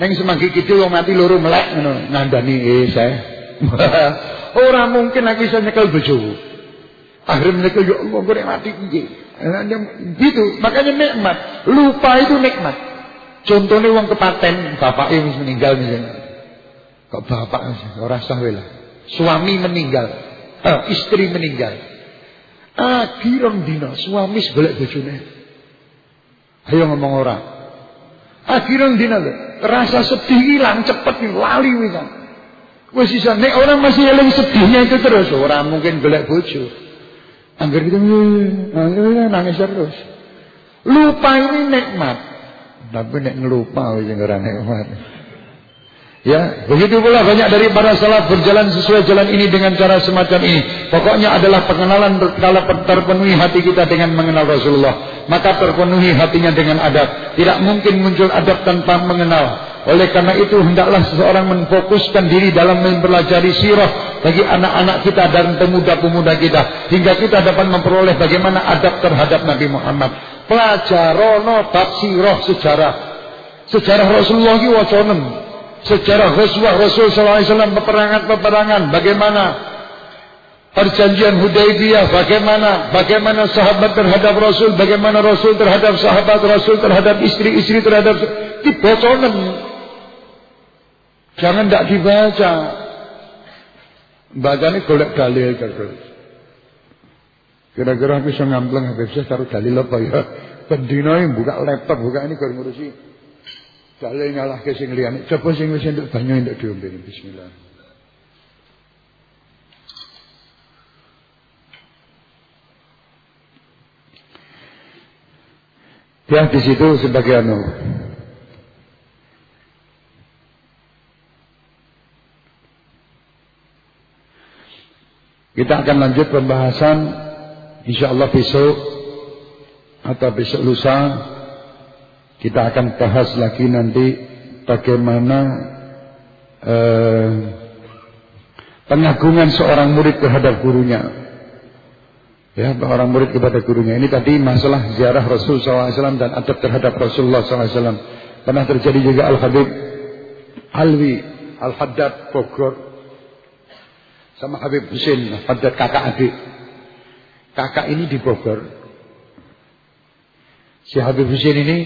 Speaker 1: Ning semanggi kidul wong mati loro melek ngono, ngandani eh saya. ora mungkin aku iso nyekel bojoku. Akhirnya mereka ya Allah gue mati. Gitu, makanya nikmat. Lupa itu nikmat. Contohnya wong kepaten, bapaknya wis meninggal misalnya. Kok bapak ora sah lah. Suami meninggal, eh, istri meninggal. Akhirong dina suami golek bojone. Ayo ngomong ora. Akhirong dina lho, rasa sedih hilang cepet lali wisan. Wis iso nek orang masih eling sedihnya itu terus orang mungkin golek bojo. Angger gitu nangis terus. Lupa ini nikmat. Tapi nek ngelupa wis ora nikmat. Ya, begitu pula banyak dari para salaf berjalan sesuai jalan ini dengan cara semacam ini. Pokoknya adalah pengenalan kalau terpenuhi hati kita dengan mengenal Rasulullah, maka terpenuhi hatinya dengan adab. Tidak mungkin muncul adab tanpa mengenal. Oleh karena itu hendaklah seseorang menfokuskan diri dalam mempelajari sirah bagi anak-anak kita dan pemuda-pemuda kita hingga kita dapat memperoleh bagaimana adab terhadap Nabi Muhammad. Pelajarono bab sirah sejarah. Sejarah Rasulullah ki waconen sejarah Rasulullah Rasul SAW peperangan-peperangan bagaimana? Perjanjian Hudaybiyah bagaimana? Bagaimana sahabat terhadap Rasul? Bagaimana Rasul terhadap sahabat Rasul terhadap istri-istri terhadap diboconen jangan tidak dibaca. Bacanya golek dalil terus kira-kira bisa ngampleng bisa taruh dalil apa ya pendino buka laptop buka ini kalau ngurusi Dalil ke sing liyane. Coba sing wis entuk banyu entuk diombe. Bismillah. Ya di situ sebagai anu. Kita akan lanjut pembahasan insya Allah besok atau besok lusa kita akan bahas lagi nanti bagaimana eh, pengagungan seorang murid terhadap gurunya. Ya, seorang murid kepada gurunya. Ini tadi masalah ziarah Rasul SAW dan adab terhadap Rasulullah SAW. Pernah terjadi juga Al-Habib Alwi, Al-Haddad Bogor. Sama Habib Husin, Haddad kakak adik. Kakak ini di Bogor. Si Habib Husin ini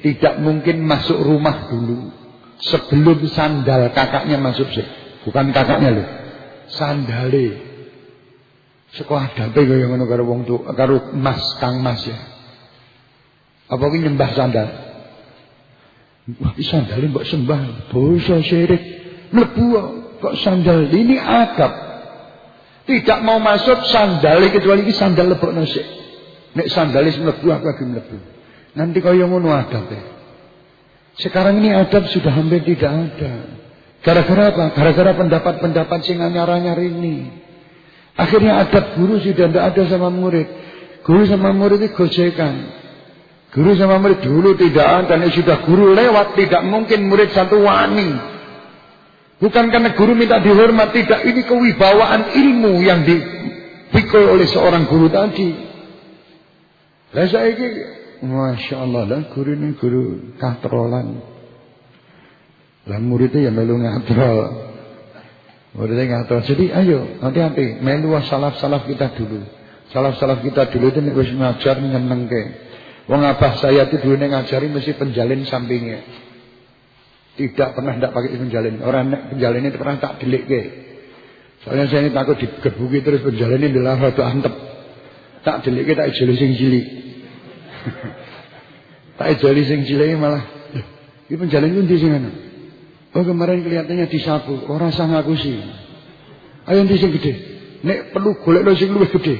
Speaker 1: tidak mungkin masuk rumah dulu sebelum sandal kakaknya masuk sih. Bukan kakaknya loh. Sandale. Sekolah dape kaya ngono karo wong tu, karo Mas Kang Mas ya. Apa ki nyembah sandal? Wah, sandal mbok sembah, dosa syirik. Mlebu kok sandal ini adab. Tidak mau masuk sandal kecuali iki sandal lebokno sik. Nek sandalis mlebu aku lagi mlebu. Nanti kau yang ngono adab ya. Sekarang ini adab sudah hampir tidak ada. Gara-gara apa? Gara-gara pendapat-pendapat sing anyar-anyar ini. Akhirnya adab guru sudah tidak ada sama murid. Guru sama murid itu gojekan. Guru sama murid dulu tidak ada. Dan sudah guru lewat. Tidak mungkin murid satu wani. Bukan karena guru minta dihormat. Tidak. Ini kewibawaan ilmu yang dipikul oleh seorang guru tadi. Lah saya ini Masya Allah lah guru ini guru katrolan. Lah muridnya ya melu ngatrol. Muridnya ngatrol. Jadi ayo hati-hati. Melu salaf-salaf kita dulu. Salaf-salaf kita dulu itu harus ngajar ke. Wong abah saya itu dulu ngajari mesti penjalin sampingnya. Tidak pernah tidak pakai penjalin. Orang penjalin itu pernah tak delik ke. Soalnya saya ini takut digebuki terus penjalin ini dilarang atau antep. Tak delik ke tak jeli sing cilik. tak jali sing cilik malah iki penjalin ndi sing ana oh kemarin kelihatannya disapu ora sah ngaku sih ayo ndi sing gede nek perlu golek lo sing luwih gede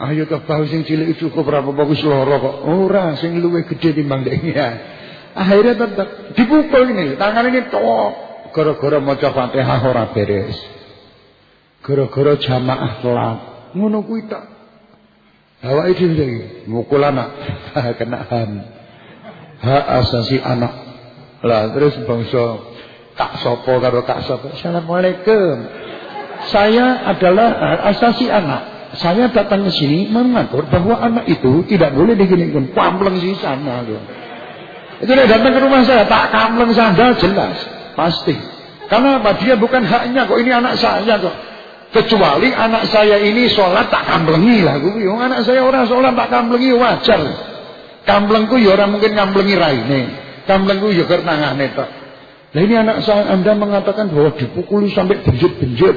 Speaker 1: ayo ke bau sing cilik cukup berapa bagus loro kok ora sing luwih gede timbang dek ya akhirnya tetap dipukul ini tangan ini tok gara-gara maca Fatihah ora beres gara-gara jamaah telat ngono kuwi tak Awak itu lagi mukul anak kena ham. Hak asasi anak. Lah terus bangsa Kak Sopo karo Kak Sopo. Assalamualaikum. Saya adalah asasi anak. Saya datang ke sini mengatur bahwa anak itu tidak boleh diginikan. Kampleng sih sana. Gitu. Itu dia datang ke rumah saya. Tak kampleng sandal jelas. Pasti. Karena apa? Dia bukan haknya kok. Ini anak saya kok. Kecuali anak saya ini sholat tak kamblengi lah. Gue anak saya orang sholat tak kamblengi wajar. Kamblengku ya orang mungkin ngamblengi raine. Kamblengku ya nangane tok. Nah ini anak saya anda mengatakan bahwa dipukuli sampai benjut-benjut.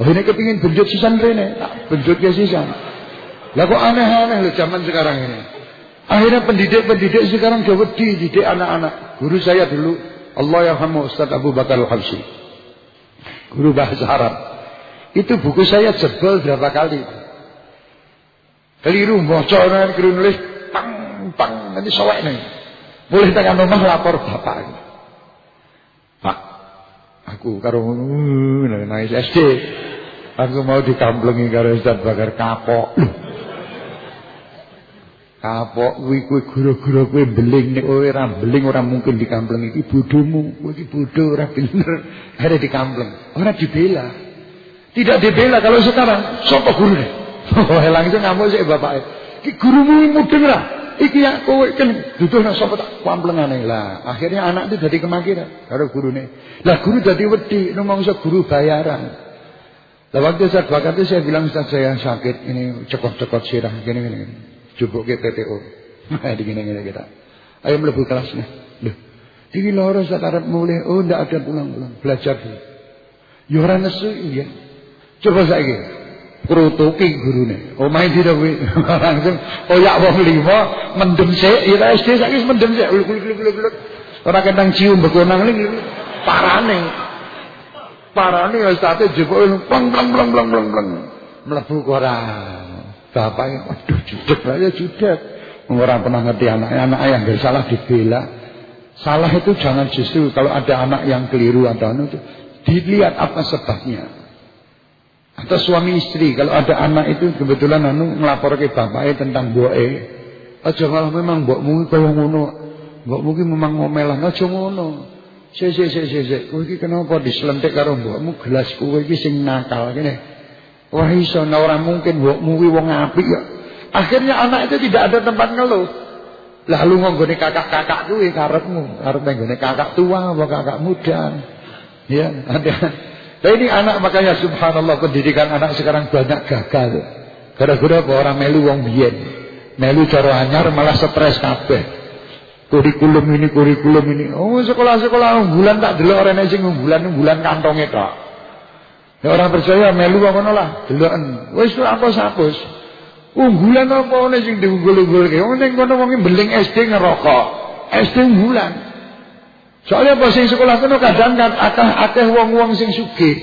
Speaker 1: Oh ini kepingin benjut sisan rene. Tak benjut ya sisan. Lah kok aneh-aneh loh zaman sekarang ini. Akhirnya pendidik-pendidik sekarang jauh dididik anak-anak. Guru saya dulu, Allah yang Ustaz Abu Bakar Al-Habsyi. Guru bahasa Arab. Itu buku saya jebol berapa kali. Keliru maca keliru nulis pang pang nanti sowek nih. Mulai tekan rumah lapor bapak. Pak, aku karo nangis SD. Aku mau dikamplengi karo Ustaz Bakar kapok. Kapok kuwi kuwi guru-guru kuwi beling nek ora beling ora mungkin dikampleng iki bodhomu. Kowe iki bodho ora bener. Ada dikampleng. Ora dibela. Tidak dibela kalau sekarang sapa gurune? Oh, langsung ngamuk sik bapake. Iki gurumu mudeng ra. Iki ya kowe kan duduhna sapa tak kamplengane. Lah, akhirnya anak itu jadi kemakiran karo gurune. Lah guru jadi wedi, numangsa guru bayaran. Lah waktu saya bakar itu saya bilang Ustaz saya sakit ini cekot-cekot sirah gini. gini. Jupuk ke TTO. Di gini-gini kita. Ayo melebu kelasnya. Loh. Ini loro sekarang mulai. Oh tidak ada pulang-pulang. Belajar dulu. Ya orang nesu iya. Coba saya ini. Kerutuki gurune. Oh main tidak langsung. Ya wong lima. Mendem sik. Ya SD saya mendem sik. Orang kentang cium begonang ini. Parane. Parane ya sate jupuk. Pleng pleng pleng pleng pleng. Melebu koran. Bapaknya, waduh judek aja judek. Orang pernah ngerti anaknya, anak yang salah dibela. Salah itu jangan justru kalau ada anak yang keliru atau anu itu dilihat apa sebabnya. Atau suami istri kalau ada anak itu kebetulan anu ngelapor ke bapaknya tentang boe. Aja malah memang mbokmu kaya ngono. Mbokmu ki memang ngomelan aja ngono. Si si si si, kowe kenapa dislentik karo mbokmu gelas kowe iki sing nakal kene. Wah iso orang mungkin mbokmu wong apik ya. Akhirnya anak itu tidak ada tempat ngeluh. Lalu nggone kakak-kakak kuwi karepmu, arep nggone kakak tua apa kakak muda. Ya, ada. Nah ini anak makanya subhanallah pendidikan anak sekarang banyak gagal. Gara-gara apa orang melu wong biyen. Melu cara anyar malah stres kabeh. Kurikulum ini, kurikulum ini. Oh, sekolah-sekolah unggulan tak delok ora sing unggulan unggulan kantonge tok. Ya orang percaya melu apa lah, deloken. Wis apa sapus. Unggulan apa nih sing diunggul-unggulke? Wong ning kono wong beling SD ngerokok. SD unggulan. Soalnya apa sing sekolah kono kadang kan akeh akeh wong-wong sing sugih.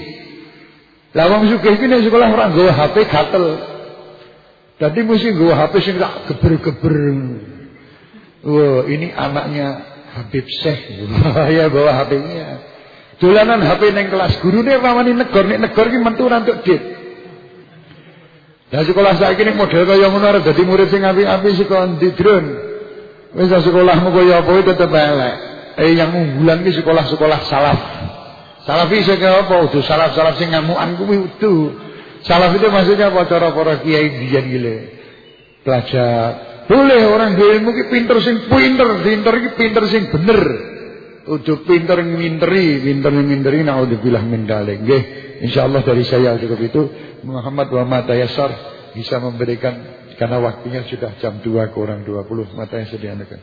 Speaker 1: Lah wong sugih iki nek sekolah ora nggawa HP gatel. Dadi mesti nggawa HP sing tak geber-geber. Wah, ini anaknya Habib Syekh. ya bawa HP-nya. Dolanan HP neng kelas gurune rawani negor nek negor iki mentu rantuk dit. Lah sekolah saiki nek model kaya ngono arep dadi murid sing apik-apik saka ndi drone. Wis sekolahmu kaya apa tetep elek. Eh yang unggulan ki sekolah-sekolah salaf. Salafi sing apa? Udah salaf-salaf sing ngamukan kuwi utuh. Salaf itu maksudnya apa cara para kiai biyen gile. Pelajar. Boleh orang duwe ki pinter sing pinter, pinter ki pinter sing bener. Udah pinter nginteri, pinter nginteri naudzubillah min dalik. Nggih, insyaallah dari saya cukup itu. Muhammad wa mata yasar bisa memberikan karena waktunya sudah jam 2 kurang 20 mata yang sediakan.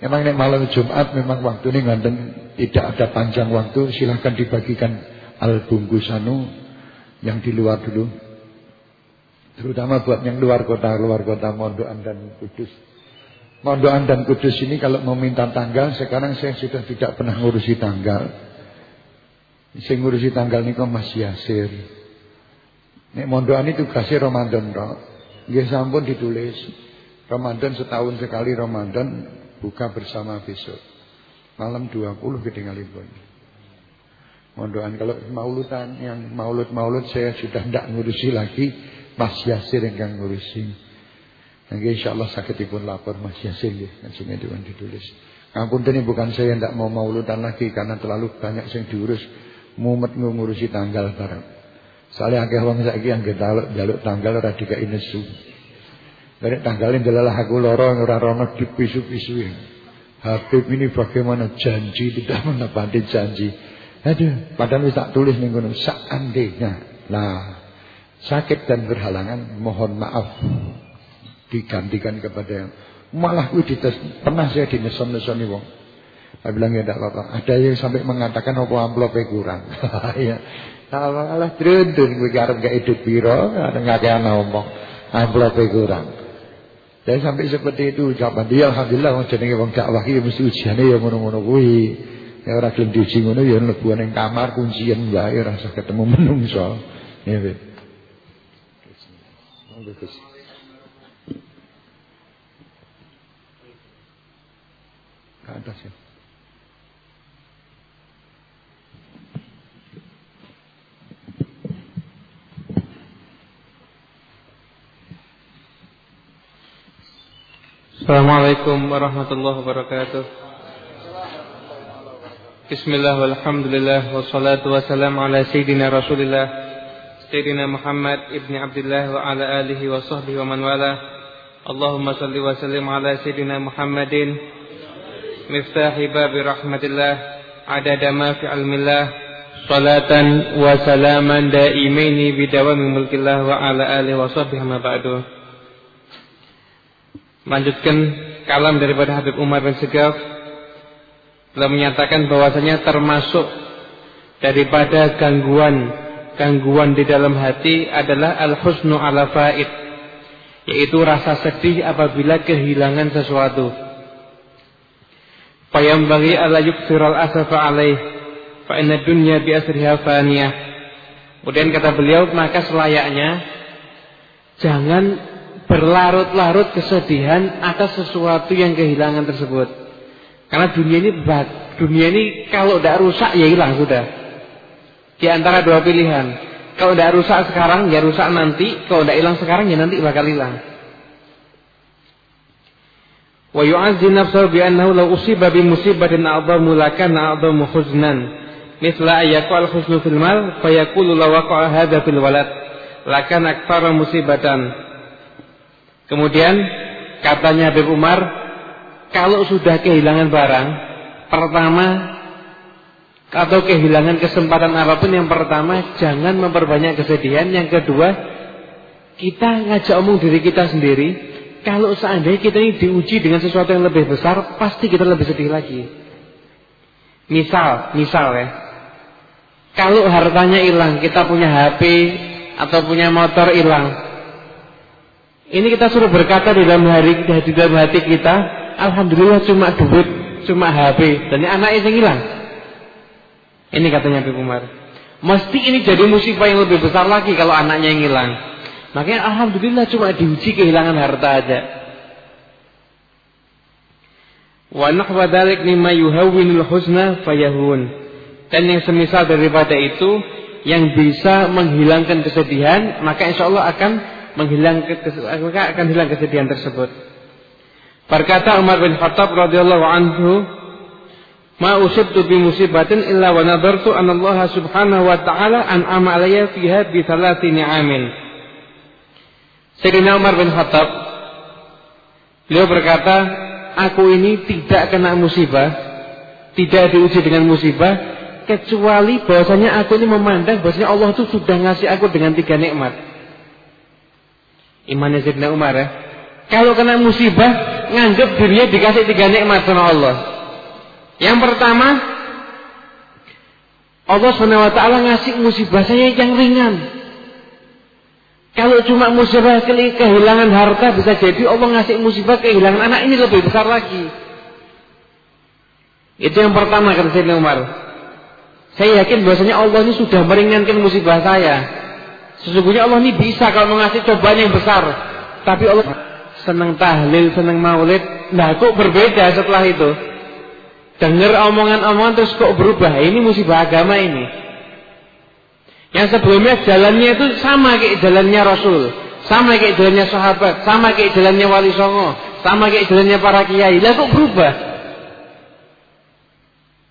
Speaker 1: Memang nek malam Jumat memang waktu ini nganten tidak ada panjang waktu, silahkan dibagikan album Gusanu yang di luar dulu. Terutama buat yang luar kota, luar kota Mondokan dan Kudus. Mondokan dan Kudus ini kalau mau minta tanggal sekarang saya sudah tidak pernah ngurusi tanggal. Saya ngurusi tanggal ini kok Mas Yasir. Nek Mondokan itu kasih Ramadan kok. Nggih sampun ditulis. Ramadan setahun sekali Ramadan buka bersama besok. Malam 20 ketinggalipun. Mondokan kalau maulutan yang maulud-maulud saya sudah tidak ngurusi lagi. Mas Yasir yang ngurusi. Nggih insyaallah sakitipun lapor Mas Yasin nggih sing dipun ditulis. Ngapunten bukan saya ndak mau mauludan lagi karena terlalu banyak yang diurus. Mumet ngurusi tanggal barang. Soalnya akeh wong saiki yang jaluk jaluk tanggal ora dikai nesu. Dari tanggalin delalah aku loro ora rono dipisu-pisu. Habib ini bagaimana janji tidak menepati janji. Aduh, padahal wis tak tulis ning kono seandainya. Nah, sakit dan berhalangan mohon maaf digantikan kepada yang malah gue dites pernah saya dineson-nesoni wong. Saya bilang ya tidak apa-apa. Ada yang sampai mengatakan apa amplopnya kurang? Ya. Alah drendun gue garap gak biro ada nggak kayak ngomong amplopnya kurang. Saya sampai seperti itu ucapan dia alhamdulillah wong jenenge wong dakwah iki mesti ujiane ya ngono-ngono kuwi. Ya ora gelem diuji ngono ya mlebu ning kamar kuncian wae ora usah ketemu menungso. Ya wis. Monggo Gus. Ke atas ya.
Speaker 2: Assalamualaikum warahmatullahi wabarakatuh. Bismillah walhamdulillah wassalatu wassalamu ala sayyidina Rasulillah Sayyidina Muhammad ibni Abdullah wa ala alihi wa sahbihi wa man wala. Allahumma salli wa sallim ala sayyidina Muhammadin miftahi babi rahmatillah adada ma fi ilmillah salatan wa salaman daimaini bidawami mulkillah wa ala alihi wa sahbihi ma ba'du. Melanjutkan kalam daripada Habib Umar bin Segaf telah menyatakan bahwasanya termasuk daripada gangguan gangguan di dalam hati adalah al-husnu ala faid yaitu rasa sedih apabila kehilangan sesuatu. Bagi ala yukfiral asafa alaih fa inna dunya bi asriha faniyah. Kemudian kata beliau maka selayaknya jangan berlarut-larut kesedihan atas sesuatu yang kehilangan tersebut. Karena dunia ini dunia ini kalau tidak rusak ya hilang sudah. Di antara dua pilihan. Kalau tidak rusak sekarang ya rusak nanti, kalau tidak hilang sekarang ya nanti bakal hilang. Wa yu'azzi nafsahu bi annahu law usiba bi musibatin a'dhamu lakana a'dhamu huznan. Mithla husnu fil mal law waqa'a hadha fil walad. Kemudian katanya Habib Umar, kalau sudah kehilangan barang, pertama atau kehilangan kesempatan apa pun yang pertama jangan memperbanyak kesedihan, yang kedua kita ngajak omong diri kita sendiri, kalau seandainya kita ini diuji dengan sesuatu yang lebih besar, pasti kita lebih sedih lagi. Misal, misal ya. Kalau hartanya hilang, kita punya HP atau punya motor hilang, ini kita suruh berkata di dalam hari di dalam hati kita, alhamdulillah cuma duit, cuma HP, dan anak itu hilang. Ini katanya Nabi Umar. Mesti ini jadi musibah yang lebih besar lagi kalau anaknya yang hilang. Makanya alhamdulillah cuma diuji kehilangan harta aja. Wa nahwa dzalik mimma yuhawwinul husna fayahun. Dan yang semisal daripada itu yang bisa menghilangkan kesedihan, maka insya Allah akan menghilang maka akan hilang kesedihan tersebut. Berkata Umar bin Khattab radhiyallahu anhu, "Ma usibtu bi musibatin illa wa nadartu an Allah Subhanahu wa taala an amalaya fiha bi thalathi ni'amin." Sayyidina Umar bin Khattab beliau berkata, "Aku ini tidak kena musibah, tidak diuji dengan musibah kecuali bahwasanya aku ini memandang bahwasanya Allah itu sudah ngasih aku dengan tiga nikmat." Imannya Sayyidina Umar ya. Kalau kena musibah, nganggap dirinya dikasih tiga nikmat sama Allah. Yang pertama, Allah SWT ngasih musibah saya yang ringan. Kalau cuma musibah kehilangan harta bisa jadi Allah ngasih musibah kehilangan anak ini lebih besar lagi. Itu yang pertama kata Sayyidina Umar. Saya yakin bahwasanya Allah ini sudah meringankan musibah saya. Sesungguhnya Allah ini bisa kalau mengasih cobaan yang besar. Tapi Allah senang tahlil, senang maulid. Nah kok berbeda setelah itu? Dengar omongan-omongan terus kok berubah. Ini musibah agama ini. Yang sebelumnya jalannya itu sama kayak jalannya Rasul. Sama kayak jalannya sahabat. Sama kayak jalannya wali songo. Sama kayak jalannya para kiai. Lah kok berubah?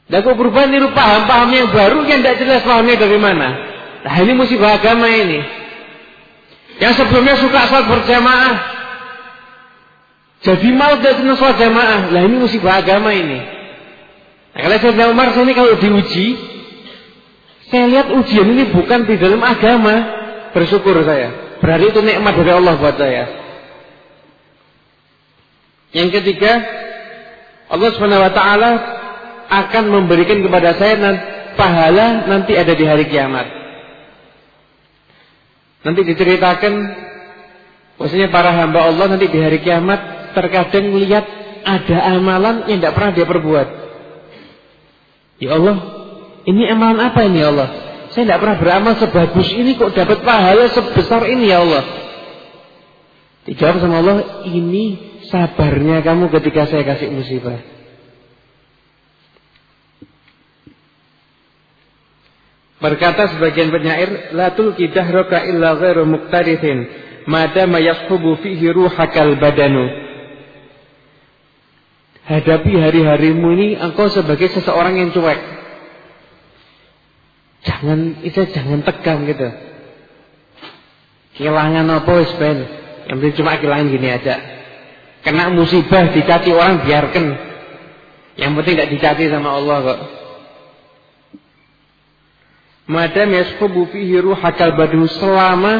Speaker 2: Lah kok berubah niru paham-paham yang baru yang tidak jelas pahamnya dari mana? Nah ini musibah agama ini. Yang sebelumnya suka sholat berjamaah. Jadi mau tidak senang sholat jamaah. Lah ini musibah agama ini. Nah, kalau saya Umar ini kalau diuji, saya lihat ujian ini bukan di dalam agama. Bersyukur saya. Berarti itu nikmat dari Allah buat saya. Yang ketiga, Allah swt akan memberikan kepada saya pahala nanti ada di hari kiamat. Nanti diceritakan maksudnya para hamba Allah nanti di hari kiamat terkadang melihat ada amalan yang tidak pernah dia perbuat. Ya Allah, ini amalan apa ini ya Allah? Saya tidak pernah beramal sebagus ini kok dapat pahala sebesar ini ya Allah. Dijawab sama Allah, ini sabarnya kamu ketika saya kasih musibah. Berkata sebagian penyair, la tulki dahraka illa ghairu muqtarithin, madama yashubu fihi ruhakal badanu. Hadapi hari-harimu ini engkau sebagai seseorang yang cuek. Jangan itu jangan tegang gitu. Kehilangan apa wis Yang penting cuma kehilangan gini aja. Kena musibah dicaci orang biarkan. Yang penting tidak dicaci sama Allah kok. Madam yasfubu fihi ruhakal badu selama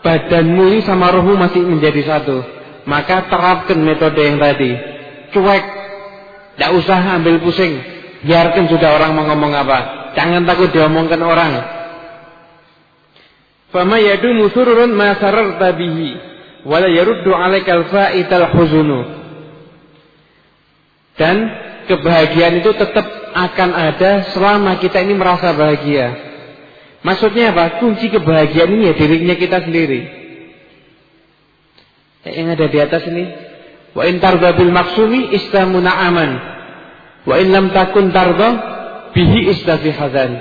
Speaker 2: badanmu ini sama rohmu masih menjadi satu. Maka terapkan metode yang tadi. Cuek. Tidak usah ambil pusing. Biarkan sudah orang mau ngomong apa. Jangan takut diomongkan orang. Fama yadu musururun ma sararta bihi. Wala yaruddu alaikal fa'ital huzunu. Dan kebahagiaan itu tetap akan ada selama kita ini merasa bahagia. Maksudnya apa? Kunci kebahagiaan ini ya dirinya kita sendiri. Yang ada di atas ini. Wa in tarda bil maksumi istamuna aman. Wa in lam takun tarda bihi istafi hazan.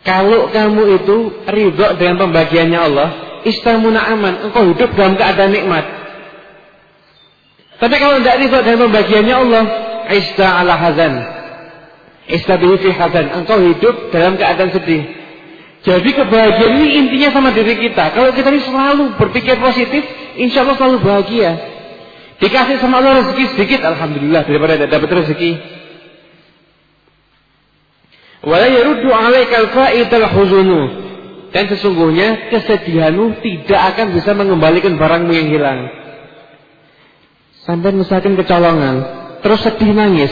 Speaker 2: Kalau kamu itu ridho dengan pembagiannya Allah, istamuna aman, engkau hidup dalam keadaan nikmat. Tapi kalau tidak ridho dengan pembagiannya Allah, ista ala hazan. Istabihi fi hazan. Engkau hidup dalam keadaan sedih. Jadi kebahagiaan ini intinya sama diri kita. Kalau kita ini selalu berpikir positif, insya Allah selalu bahagia. Dikasih sama Allah rezeki sedikit, alhamdulillah daripada tidak dapat rezeki. Wala alaikal fa'ital huzunu. Dan sesungguhnya kesedihanmu tidak akan bisa mengembalikan barangmu yang hilang. Sampai misalkan kecolongan, terus sedih nangis,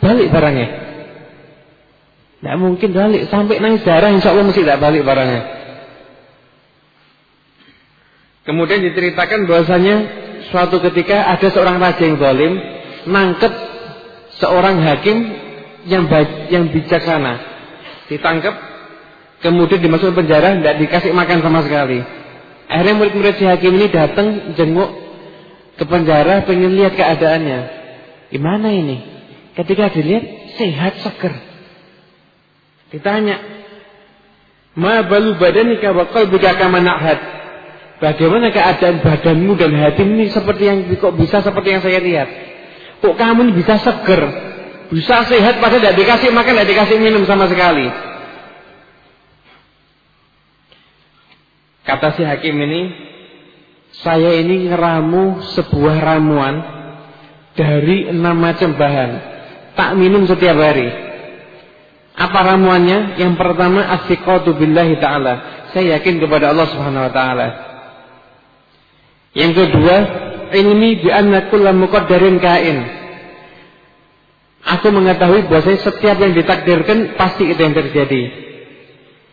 Speaker 2: balik barangnya. Tidak mungkin balik sampai nangis darah, insya Allah mesti tidak balik barangnya. Kemudian diceritakan bahwasanya suatu ketika ada seorang raja yang zalim nangkep seorang hakim yang yang bijaksana, ditangkap, kemudian dimasukkan penjara, tidak dikasih makan sama sekali. Akhirnya murid-murid si hakim ini datang jenguk ke penjara, pengen lihat keadaannya. Gimana ini? Ketika dilihat sehat seger. Ditanya, "Ma balu badanika wa qalbika kama na'had?" Bagaimana keadaan badanmu dan hatimu ini seperti yang kok bisa seperti yang saya lihat? Kok kamu ini bisa seger? Bisa sehat pada tidak dikasih makan, tidak dikasih minum sama sekali. Kata si hakim ini, saya ini ngeramu sebuah ramuan dari enam macam bahan. Tak minum setiap hari. Apa ramuannya? Yang pertama asyiqatu billahi ta'ala. Saya yakin kepada Allah subhanahu wa ta'ala. Yang kedua, ilmi bi anna kullu muqaddarin kain. Aku mengetahui bahwa setiap yang ditakdirkan pasti itu yang terjadi.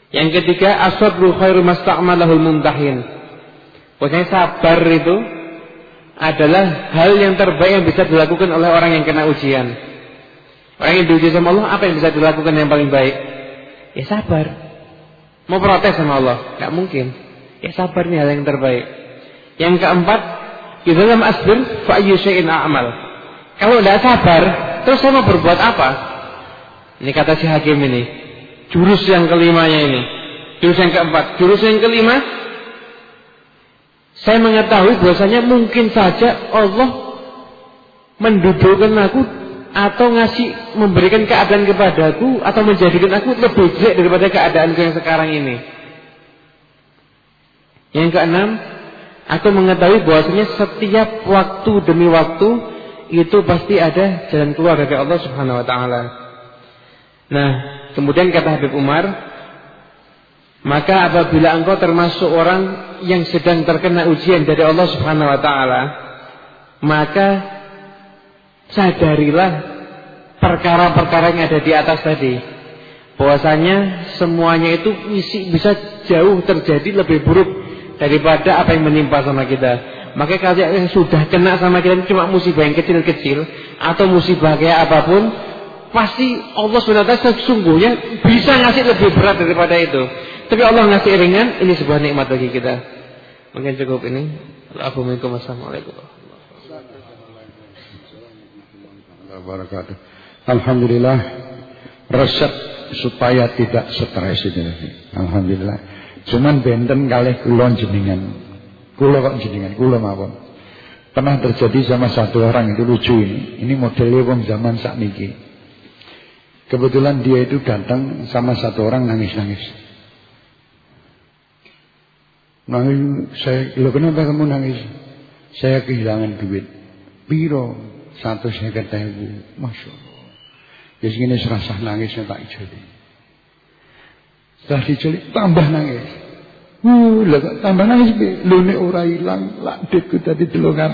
Speaker 2: Yang ketiga, asabru khairu masta'malahul mumtahin. Bahwasanya sabar itu adalah hal yang terbaik yang bisa dilakukan oleh orang yang kena ujian. Orang yang diuji sama Allah, apa yang bisa dilakukan yang paling baik? Ya sabar. Mau protes sama Allah? Gak mungkin. Ya sabar ini hal yang terbaik. Yang keempat, di dalam asbir syai'in a'mal. Kalau tidak sabar, terus saya mau berbuat apa? Ini kata si hakim ini. Jurus yang kelimanya ini. Jurus yang keempat. Jurus yang kelima, saya mengetahui bahwasanya mungkin saja Allah mendudukkan aku atau ngasih memberikan keadaan kepadaku atau menjadikan aku lebih jelek daripada keadaanku yang sekarang ini. Yang keenam, aku mengetahui bahwasanya setiap waktu demi waktu itu pasti ada jalan keluar dari Allah Subhanahu wa taala. Nah, kemudian kata Habib Umar, maka apabila engkau termasuk orang yang sedang terkena ujian dari Allah Subhanahu wa taala, maka sadarilah perkara-perkara yang ada di atas tadi. Bahwasanya semuanya itu bisa jauh terjadi lebih buruk daripada apa yang menimpa sama kita. Maka kalau yang sudah kena sama kita cuma musibah yang kecil-kecil atau musibah kayak apa pun, pasti Allah SWT sesungguhnya bisa ngasih lebih berat daripada itu. Tapi Allah ngasih ringan, ini sebuah nikmat bagi kita. Mungkin cukup ini. Assalamualaikum
Speaker 1: warahmatullahi Alhamdulillah resep supaya tidak stres itu. Alhamdulillah. Cuman benten kali kulon jenengan. Kulo kok jenengan, kulo mawon. Pernah terjadi sama satu orang itu lucu ini. Ini modelnya wong zaman saat niki. Kebetulan dia itu datang sama satu orang nangis-nangis. Nangis, saya, lo kenapa kamu nangis? Saya kehilangan duit. Piro? Satu saya ketemu. Masya Allah. Ya segini serasa nangisnya tak ijoli. Setelah dijoli tambah nangis. Uh, lah kok tambah nangis bi. Lu nek ora ilang, lak ditku tadi 300.000.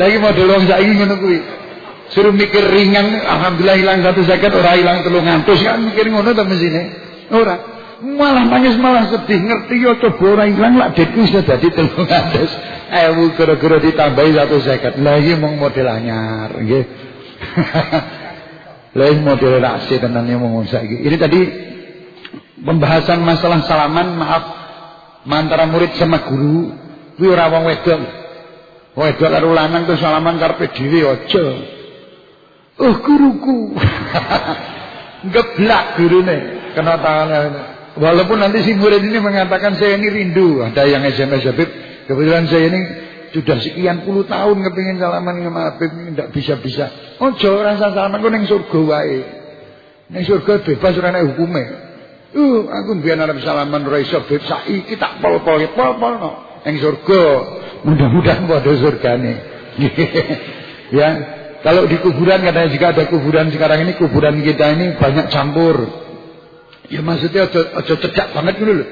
Speaker 1: Lagi mau wong saiki ngono kuwi. Suruh mikir ringan, alhamdulillah hilang satu zakat, ora hilang telung ngantus kan mikir ngono ta mesine. Ora. Malah nangis malah sedih ngerti yo coba ora ilang lak ditku iso dadi telung ngantus. Ewu kira-kira ditambahi satu zakat. Lagi mau model anyar nggih. Lain model rahasia tentang yang mau saiki. Ini tadi pembahasan masalah salaman, maaf, antara murid sama guru, kuwi ora wong wedok. Wedok karo lanang tuh salaman karepe dhewe aja. Oh guruku. Geblak gurune kena tangan. Walaupun nanti si murid ini mengatakan saya ini rindu, ada yang SMS Habib, kebetulan saya ini sudah sekian puluh tahun kepingin salaman sama Habib tidak bisa-bisa. Oh jauh rasa salaman kok neng surga wae. Neng surga bebas ora hukume. Uh, aku biar arep salaman ora iso Habib saiki tak pol-pol pol-pol no. Neng surga. Mudah-mudahan padha surgane. ya, kalau di kuburan katanya jika ada kuburan sekarang ini kuburan kita ini banyak campur. Ya maksudnya aja aja cedak banget ngono lho.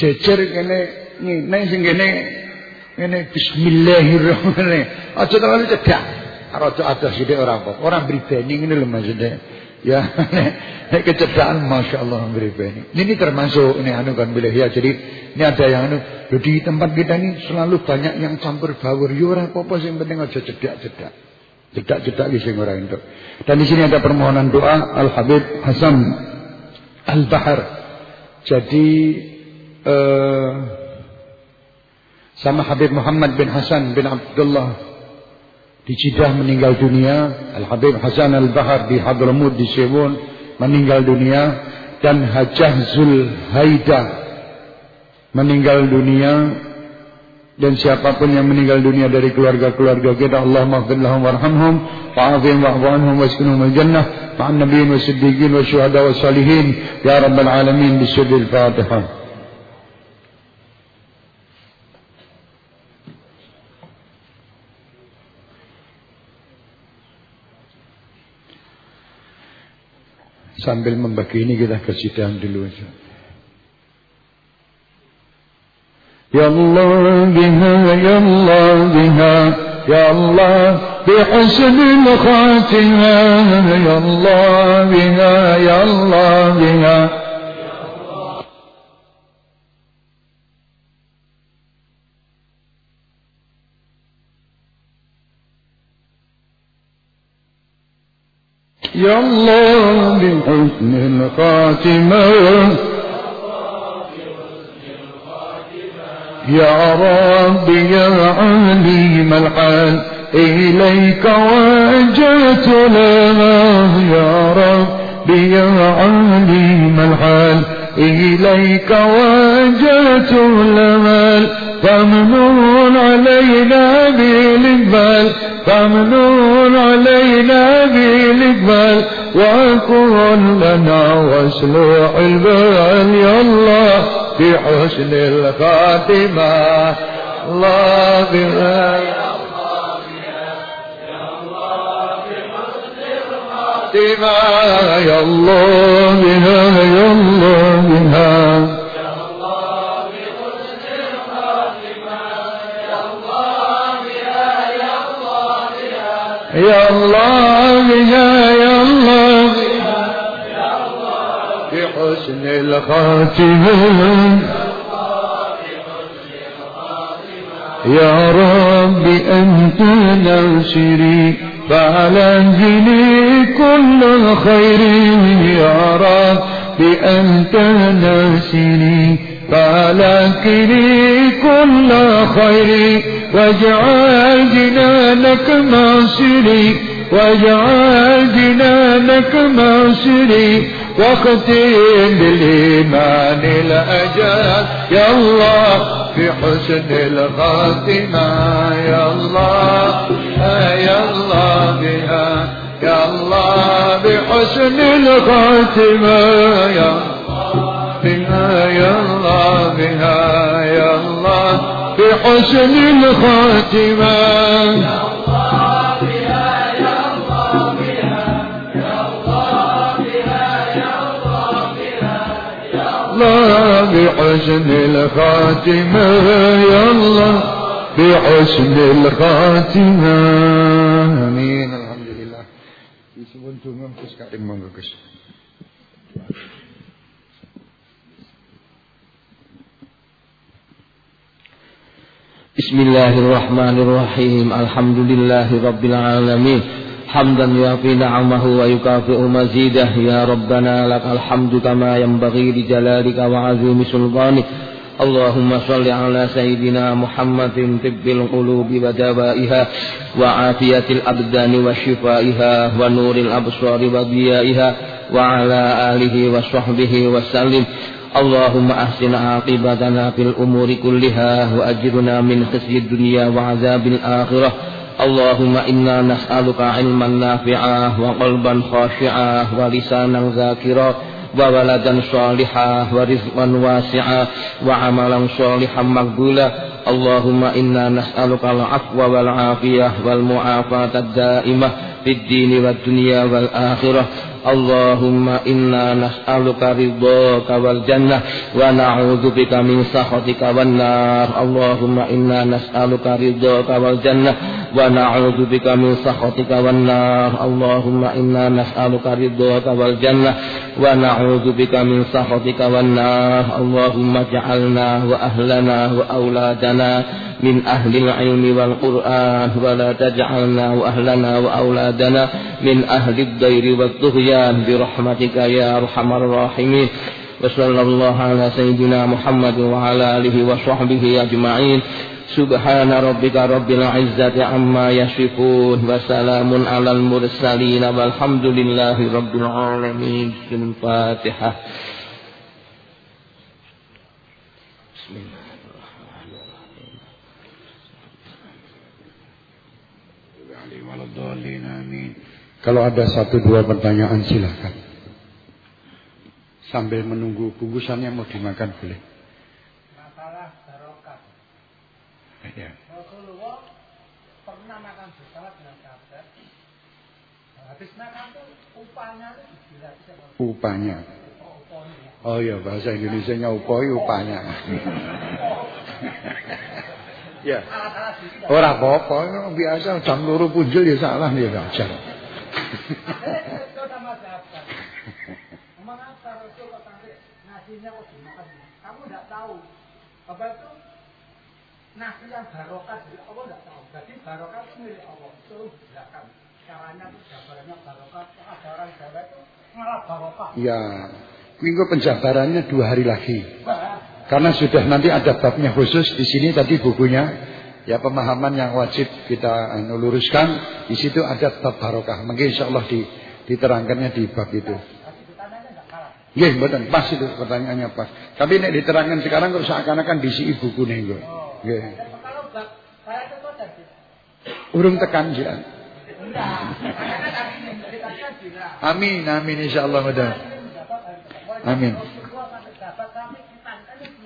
Speaker 1: Jejer kene ngene sing kene ini bismillahirrahmanirrahim. Aja terlalu cedak. Aja ada sithik ora apa. Ora bribeni ngene lho maksudnya. Ya, nek kecedakan Masya Allah bribeni. Ini termasuk ini anu kan boleh ya. Jadi ini ada yang anu. Di tempat kita ini selalu banyak yang campur baur. Ya ora apa-apa sing penting aja cedak-cedak. Cedak-cedak iki sing ora entuk. Dan di sini ada permohonan doa Al Habib Hasan Al Bahar. Jadi eh sama Habib Muhammad bin Hasan bin Abdullah di Cidah meninggal dunia Al Habib Hasan Al Bahar di Hadramut di Sewon meninggal dunia dan Hajah Zul Haida meninggal dunia. Dan siapa pun yang meninggal dunia dari keluarga-keluarga kita Allah maafkan lahum warhamhum wa'afihim wa'fu anhum waskunhum al-jannah ma'an nabiyyin wa siddiqin wa syuhada wa salihin ya rabbal alamin bisyudil fatihah Sambil membagi ini kita kesidang dulu aja. Ya Allah biha, Ya Allah biha, Ya Allah بحسن الخاتمة يا الله بها يا الله بها يا الله بحسن الخاتمة. يا رب يا عليم الحال. إليك وجهت لنا يا رب يا عليم الحال. إليك وجهت لنا فمنون علينا بالإقبال. فمنون علينا بالإقبال وكن لنا واسلوح البال يا الله بحسن الخاتمة. الله بها يا الله بها يا الله بها يا الله يا يا الله. بحسن الخاتمة يا رب أنت لا شريك فألزني كل الخير. يا رب بأنت ناسني فلكني كل خير. واجعل جنانك ماصري واجعل جنانك ماصري واختم بالإيمان الأجل. يا الله في حسن الخاتمة. يا الله يا الله بها. يا الله بحسن الخاتمة. يا بها الله بها يا الله بحسن الخاتمة. يا الله بها يا الله بها يا الله بها يا الله بحسن الخاتمة يا الله بحسن الخاتمة. آمين. الحمد لله. يسبنتم
Speaker 3: بسم الله الرحمن الرحيم. الحمد لله رب العالمين. حمدا يعطي نعمه ويكافئ مزيده. يا ربنا لك الحمد كما ينبغي لجلالك وعظيم سلطانك. اللهم صل على سيدنا محمد طب القلوب ودوائها وعافية الأبدان وشفائها ونور الأبصار وضيائها وعلى آله وصحبه وسلم. اللهم أحسن عاقبتنا في الأمور كلها وأجرنا من خزي الدنيا وعذاب الآخرة اللهم إنا نسألك علما نافعا وقلبا خاشعا ولسانا ذاكرا وولدا صالحا ورزقا واسعا وعملا صالحا مقبولا اللهم إنا نسألك العفو والعافية والمعافاة الدائمة في الدين والدنيا والآخرة Allahumma inna nas'aluka ridhaka wal jannah wa na'udzubika min sakhatika wan nar. Allahumma inna nas'aluka ridhaka wal jannah wa na'udzubika min sakhatika wan nar. Allahumma inna nas'aluka ridhaka wal jannah wa na'udzubika min sakhatika wan nar. Allahumma ij'alna wa ahlana wa auladana من أهل العلم والقرآن ولا تجعلنا وأهلنا وأولادنا من أهل الدير والطغيان برحمتك يا أرحم الراحمين وصلى الله على سيدنا محمد وعلى آله وصحبه أجمعين سبحان ربك رب العزة عما يصفون وسلام على المرسلين والحمد لله رب العالمين في الفاتحة بسم الله
Speaker 1: Kalau ada satu dua pertanyaan silakan. Sambil menunggu bungkusannya mau dimakan boleh.
Speaker 4: Masalah barokah.
Speaker 1: Ya.
Speaker 4: Rasulullah pernah makan bersama dengan sahabat. Habis makan tuh upahnya itu
Speaker 1: Upahnya. Oh iya bahasa Indonesia-nya upoi upahnya. Ya. Ora apa-apa, biasa jam loro punjul ya salah ya wajar.
Speaker 4: Mengapa Rasul kok sampai nasinya kok dimakan? Kamu tidak tahu. Apa itu? Nasi yang barokah dari Allah tidak tahu. Jadi barokah itu milik Allah. Suruh belakang. Caranya itu jabarannya barokah. Ada orang Jawa itu barokah.
Speaker 1: Ya, minggu penjabarannya dua hari lagi.
Speaker 4: Bah,
Speaker 1: Karena sudah nanti ada babnya khusus di sini tadi bukunya ya pemahaman yang wajib kita anu, luruskan di situ ada bab barokah. Mungkin insya Allah di, diterangkannya di bab itu. Iya, betul pas itu pertanyaannya pas. Tapi nek diterangkan sekarang kok seakan-akan diisi buku nih. Nggih.
Speaker 4: Kok tadi.
Speaker 1: Urung tekan ya. Amin, amin insya Allah mudah. Amin.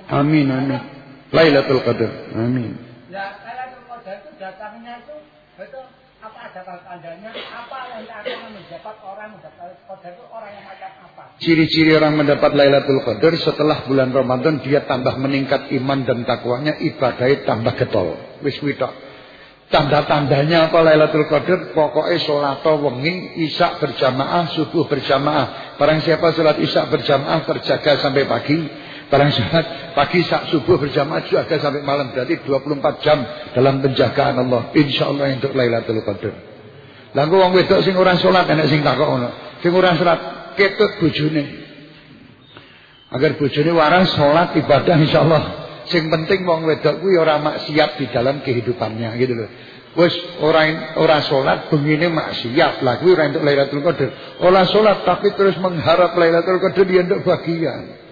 Speaker 1: Amin, amin. Lailatul Qadar. Amin.
Speaker 4: Nah, Lailatul Qadar itu datangnya itu itu apa ada tandanya? Apa yang akan mendapat orang mendapat Qadar itu orang yang macam apa?
Speaker 1: Ciri-ciri orang mendapat Lailatul Qadar setelah bulan Ramadan dia tambah meningkat iman dan takwanya, ibadahnya tambah getol. Wis witok. Tanda-tandanya apa Lailatul Qadar? Pokoknya sholat wengi, isya berjamaah, subuh berjamaah. Barang siapa sholat isya berjamaah terjaga sampai pagi. Barang sholat pagi sak subuh berjamaah jaga sampai malam. Berarti 24 jam dalam penjagaan Allah. Insya Allah untuk Lailatul Qadar. Engko wong wedok sing ora salat enek sing takok ngono. Sing ora salat ketut bojone. Agar bojone waras salat ibadah insyaallah. Sing penting wong wedok kuwi ora maksiat di dalam kehidupannya gitu loh. Wis ora ora salat bengine maksiat. Lah kuwi ora entuk Lailatul Qadar. Ora salat tapi terus mengharap Lailatul Qadar dia entuk bagian.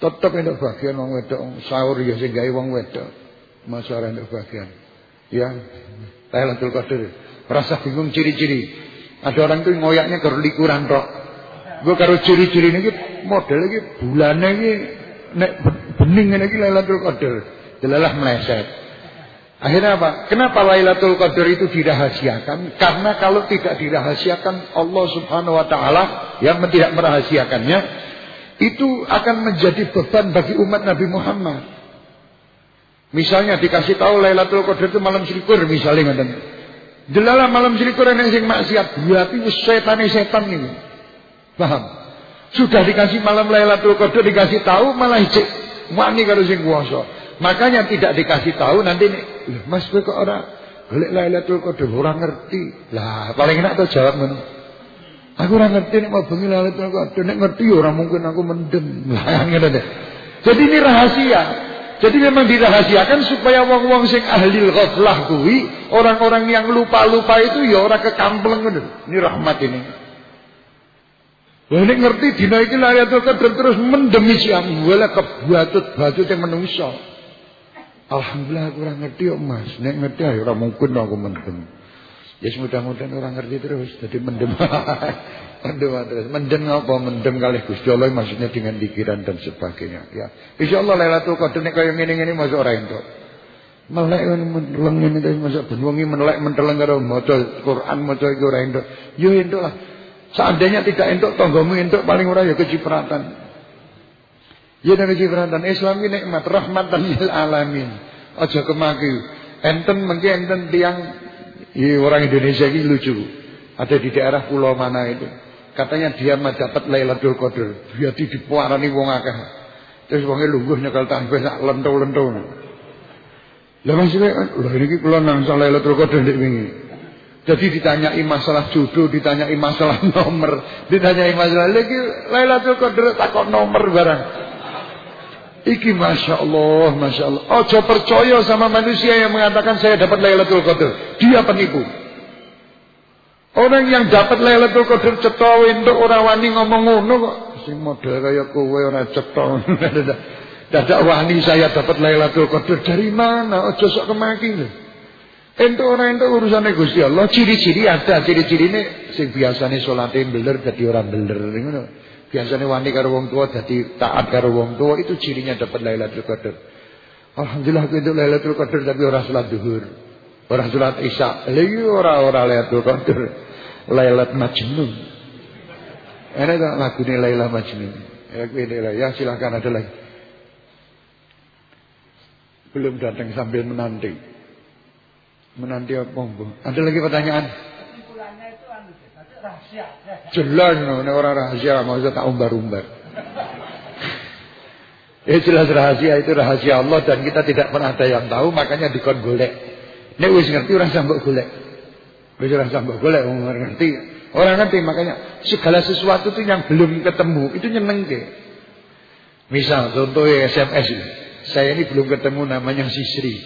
Speaker 1: Tetep entuk bagian wong wedok sahur ya sing gawe wong wedok. Masa bagian. Ya. Lailatul Qadar. Merasa bingung ciri-ciri. Ada orang tuh ngoyaknya ke likuran tok. Gue karo ciri-ciri ini model lagi bulannya ini nek bening ini Lailatul Qadar. Delalah meleset. Akhirnya apa? Kenapa Lailatul Qadar itu dirahasiakan? Karena kalau tidak dirahasiakan Allah Subhanahu wa taala yang tidak merahasiakannya itu akan menjadi beban bagi umat Nabi Muhammad. Misalnya dikasih tahu Lailatul Qadar itu malam selikur misalnya ngoten. Delala malam selikur enek sing maksiat, berarti wis setane setan ini. Paham? Sudah dikasih malam Lailatul Qadar dikasih tahu malah cek wani karo sing kuwasa. Makanya tidak dikasih tahu nanti nih, Mas kok ora golek Lailatul Qadar ora ngerti. Lah paling enak tuh jawab ngono. Aku ora ngerti nek bengi Lailatul Qadar, nek ngerti ya ora mungkin aku mendem. Lah deh. Jadi ini rahasia. Jadi memang dirahasiakan supaya wong-wong sing ahli ghaflah kuwi, orang-orang yang lupa-lupa itu ya ora kekampleng ngono. Ini rahmat ini. Wah nek ngerti dina iki Lailatul Qadar terus mendemi siam, wala kebatut-batut yang menungso. Alhamdulillah aku ora ngerti kok Mas. Nek ngerti ya ora mungkin aku mendem. Ya yes, mudah-mudahan orang ngerti terus jadi mendem. mendem terus. Mendem apa? Mendem kali Gusti Allah maksudnya dengan pikiran dan sebagainya. Ya. Insyaallah Lailatul Qadar nek kaya ngene-ngene masuk ora entuk. Melek menteleng ngene terus masuk ben wengi melek menteleng karo maca Quran maca iku ora entuk. Yo entuk lah. Seandainya tidak entuk tanggamu entuk paling ora ya kecipratan. Ya dari kecipratan Islam ini nikmat rahmatan lil alamin. Aja kemaki. Enten mengki enten tiang Iya orang Indonesia ini lucu. Ada di daerah pulau mana itu. Katanya dia dapat Lailatul Qadar. Dia di dipuarani wong akeh. Terus wonge lungguh nyekel tanpa sak lento-lento. Lah maksudnya, lho ini kula nang Lailatul Qadar ndek wingi. Jadi ditanyai masalah jodoh, ditanyai masalah nomor, ditanyai masalah lagi Lailatul Qadar takut nomor barang. Iki masya Allah, masya Allah. Ojo percaya sama manusia yang mengatakan saya dapat Lailatul Qadar. Dia penipu. Orang yang dapat Lailatul Qadar cetha untuk orang wani ngomong ngono kok. Sing model kaya kowe ora cetha. Dadak wani saya dapat Lailatul Qadar dari mana? Ojo sok kemaki lho. Ento orang ento urusannya Gusti Allah. Ciri-ciri ada, ciri-ciri ini sing biasanya salate beler orang beler ngono. Biasanya wani karo wong tua jadi taat karo wong tua itu cirinya dapat Lailatul Qadar. Alhamdulillah aku itu Lailatul Qadar tapi orang salat duhur. Orang salat Isya. Lagi iya orang-orang Lailatul Qadar. Lailat Majnun. Ini tak lagu ini Laila Majnun. Ya, ya silahkan ada lagi. Belum datang sambil menanti. Menanti apa? Ada lagi pertanyaan? Jelas ini orang rahasia, mau tak umbar-umbar. Ya jelas rahasia itu rahasia Allah dan kita tidak pernah ada yang tahu, makanya dikon golek. Nek wis ngerti orang sambok golek. Wis orang sambok golek orang ngerti. Orang ngerti makanya segala sesuatu itu yang belum ketemu itu nyeneng ke. Misal contohnya SMS ini. Saya ini belum ketemu namanya Sisri.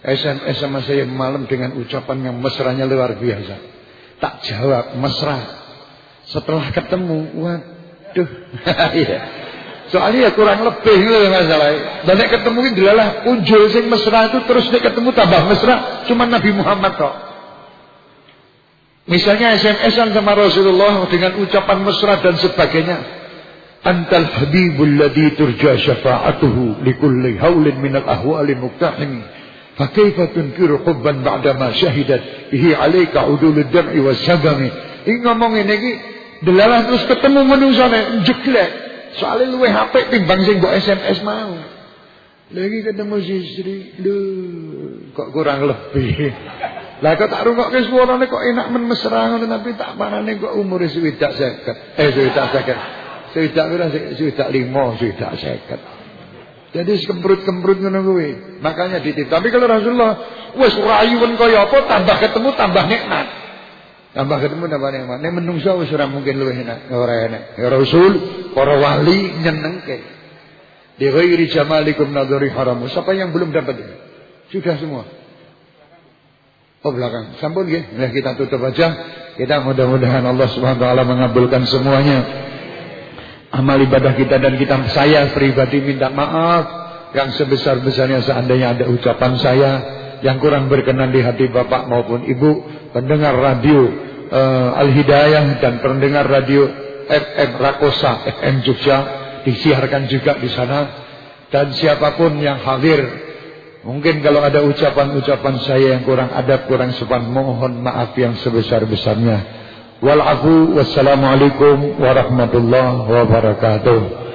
Speaker 1: SMS sama saya malam dengan ucapan yang mesranya luar biasa. Tak jawab mesra. Setelah ketemu, waduh. Iya. Soalnya ya kurang lebih loh masalah. Dan nek ketemu ini adalah unjul sing mesra itu terus nek ketemu tambah mesra cuma Nabi Muhammad kok. Misalnya SMS-an sama Rasulullah dengan ucapan mesra dan sebagainya. Antal habibul ladhi turja syafa'atuhu likulli haulin minal ahwali muktahimi. Tunkiru hubban ba'dama syahidat bihi alaika udulud dam'i wasyagami. Ini ngomong ini iki delalah terus ketemu menungsane jeglek. Soalnya luwe HP timbang sing mbok SMS mau. Lagi ketemu si istri, kok kurang lebih. Lah kok tak rungokke suarane kok enak men mesra ngono tapi tak parane kok umure swidak 50. Eh swidak 50. Swidak pira swidak 5, swidak 50. Jadi kemprut-kemprut ngono kuwi. Makanya dititip. Tapi kalau Rasulullah wis rayuwen kaya apa tambah ketemu tambah nikmat. Tambah ketemu tambah nikmat. Nek menungso wis ora mungkin luwih enak, ora enak. Ya Rasul, para wali nyenengke. Di ghairi jamalikum nadhari haramu. Siapa yang belum dapat ini? Sudah semua. Oh belakang. Sampun nggih. Nah kita tutup aja. Kita mudah-mudahan Allah Subhanahu wa taala mengabulkan semuanya. Amal ibadah kita dan kita saya pribadi minta maaf. Yang sebesar-besarnya seandainya ada ucapan saya yang kurang berkenan di hati Bapak maupun Ibu pendengar radio uh, Al Hidayah dan pendengar radio FM Rakosa FM Jogja disiarkan juga di sana. Dan siapa pun yang hadir mungkin kalau ada ucapan-ucapan saya yang kurang adab kurang sopan mohon maaf yang sebesar-besarnya wal afu wassalamualaikum warahmatullahi wabarakatuh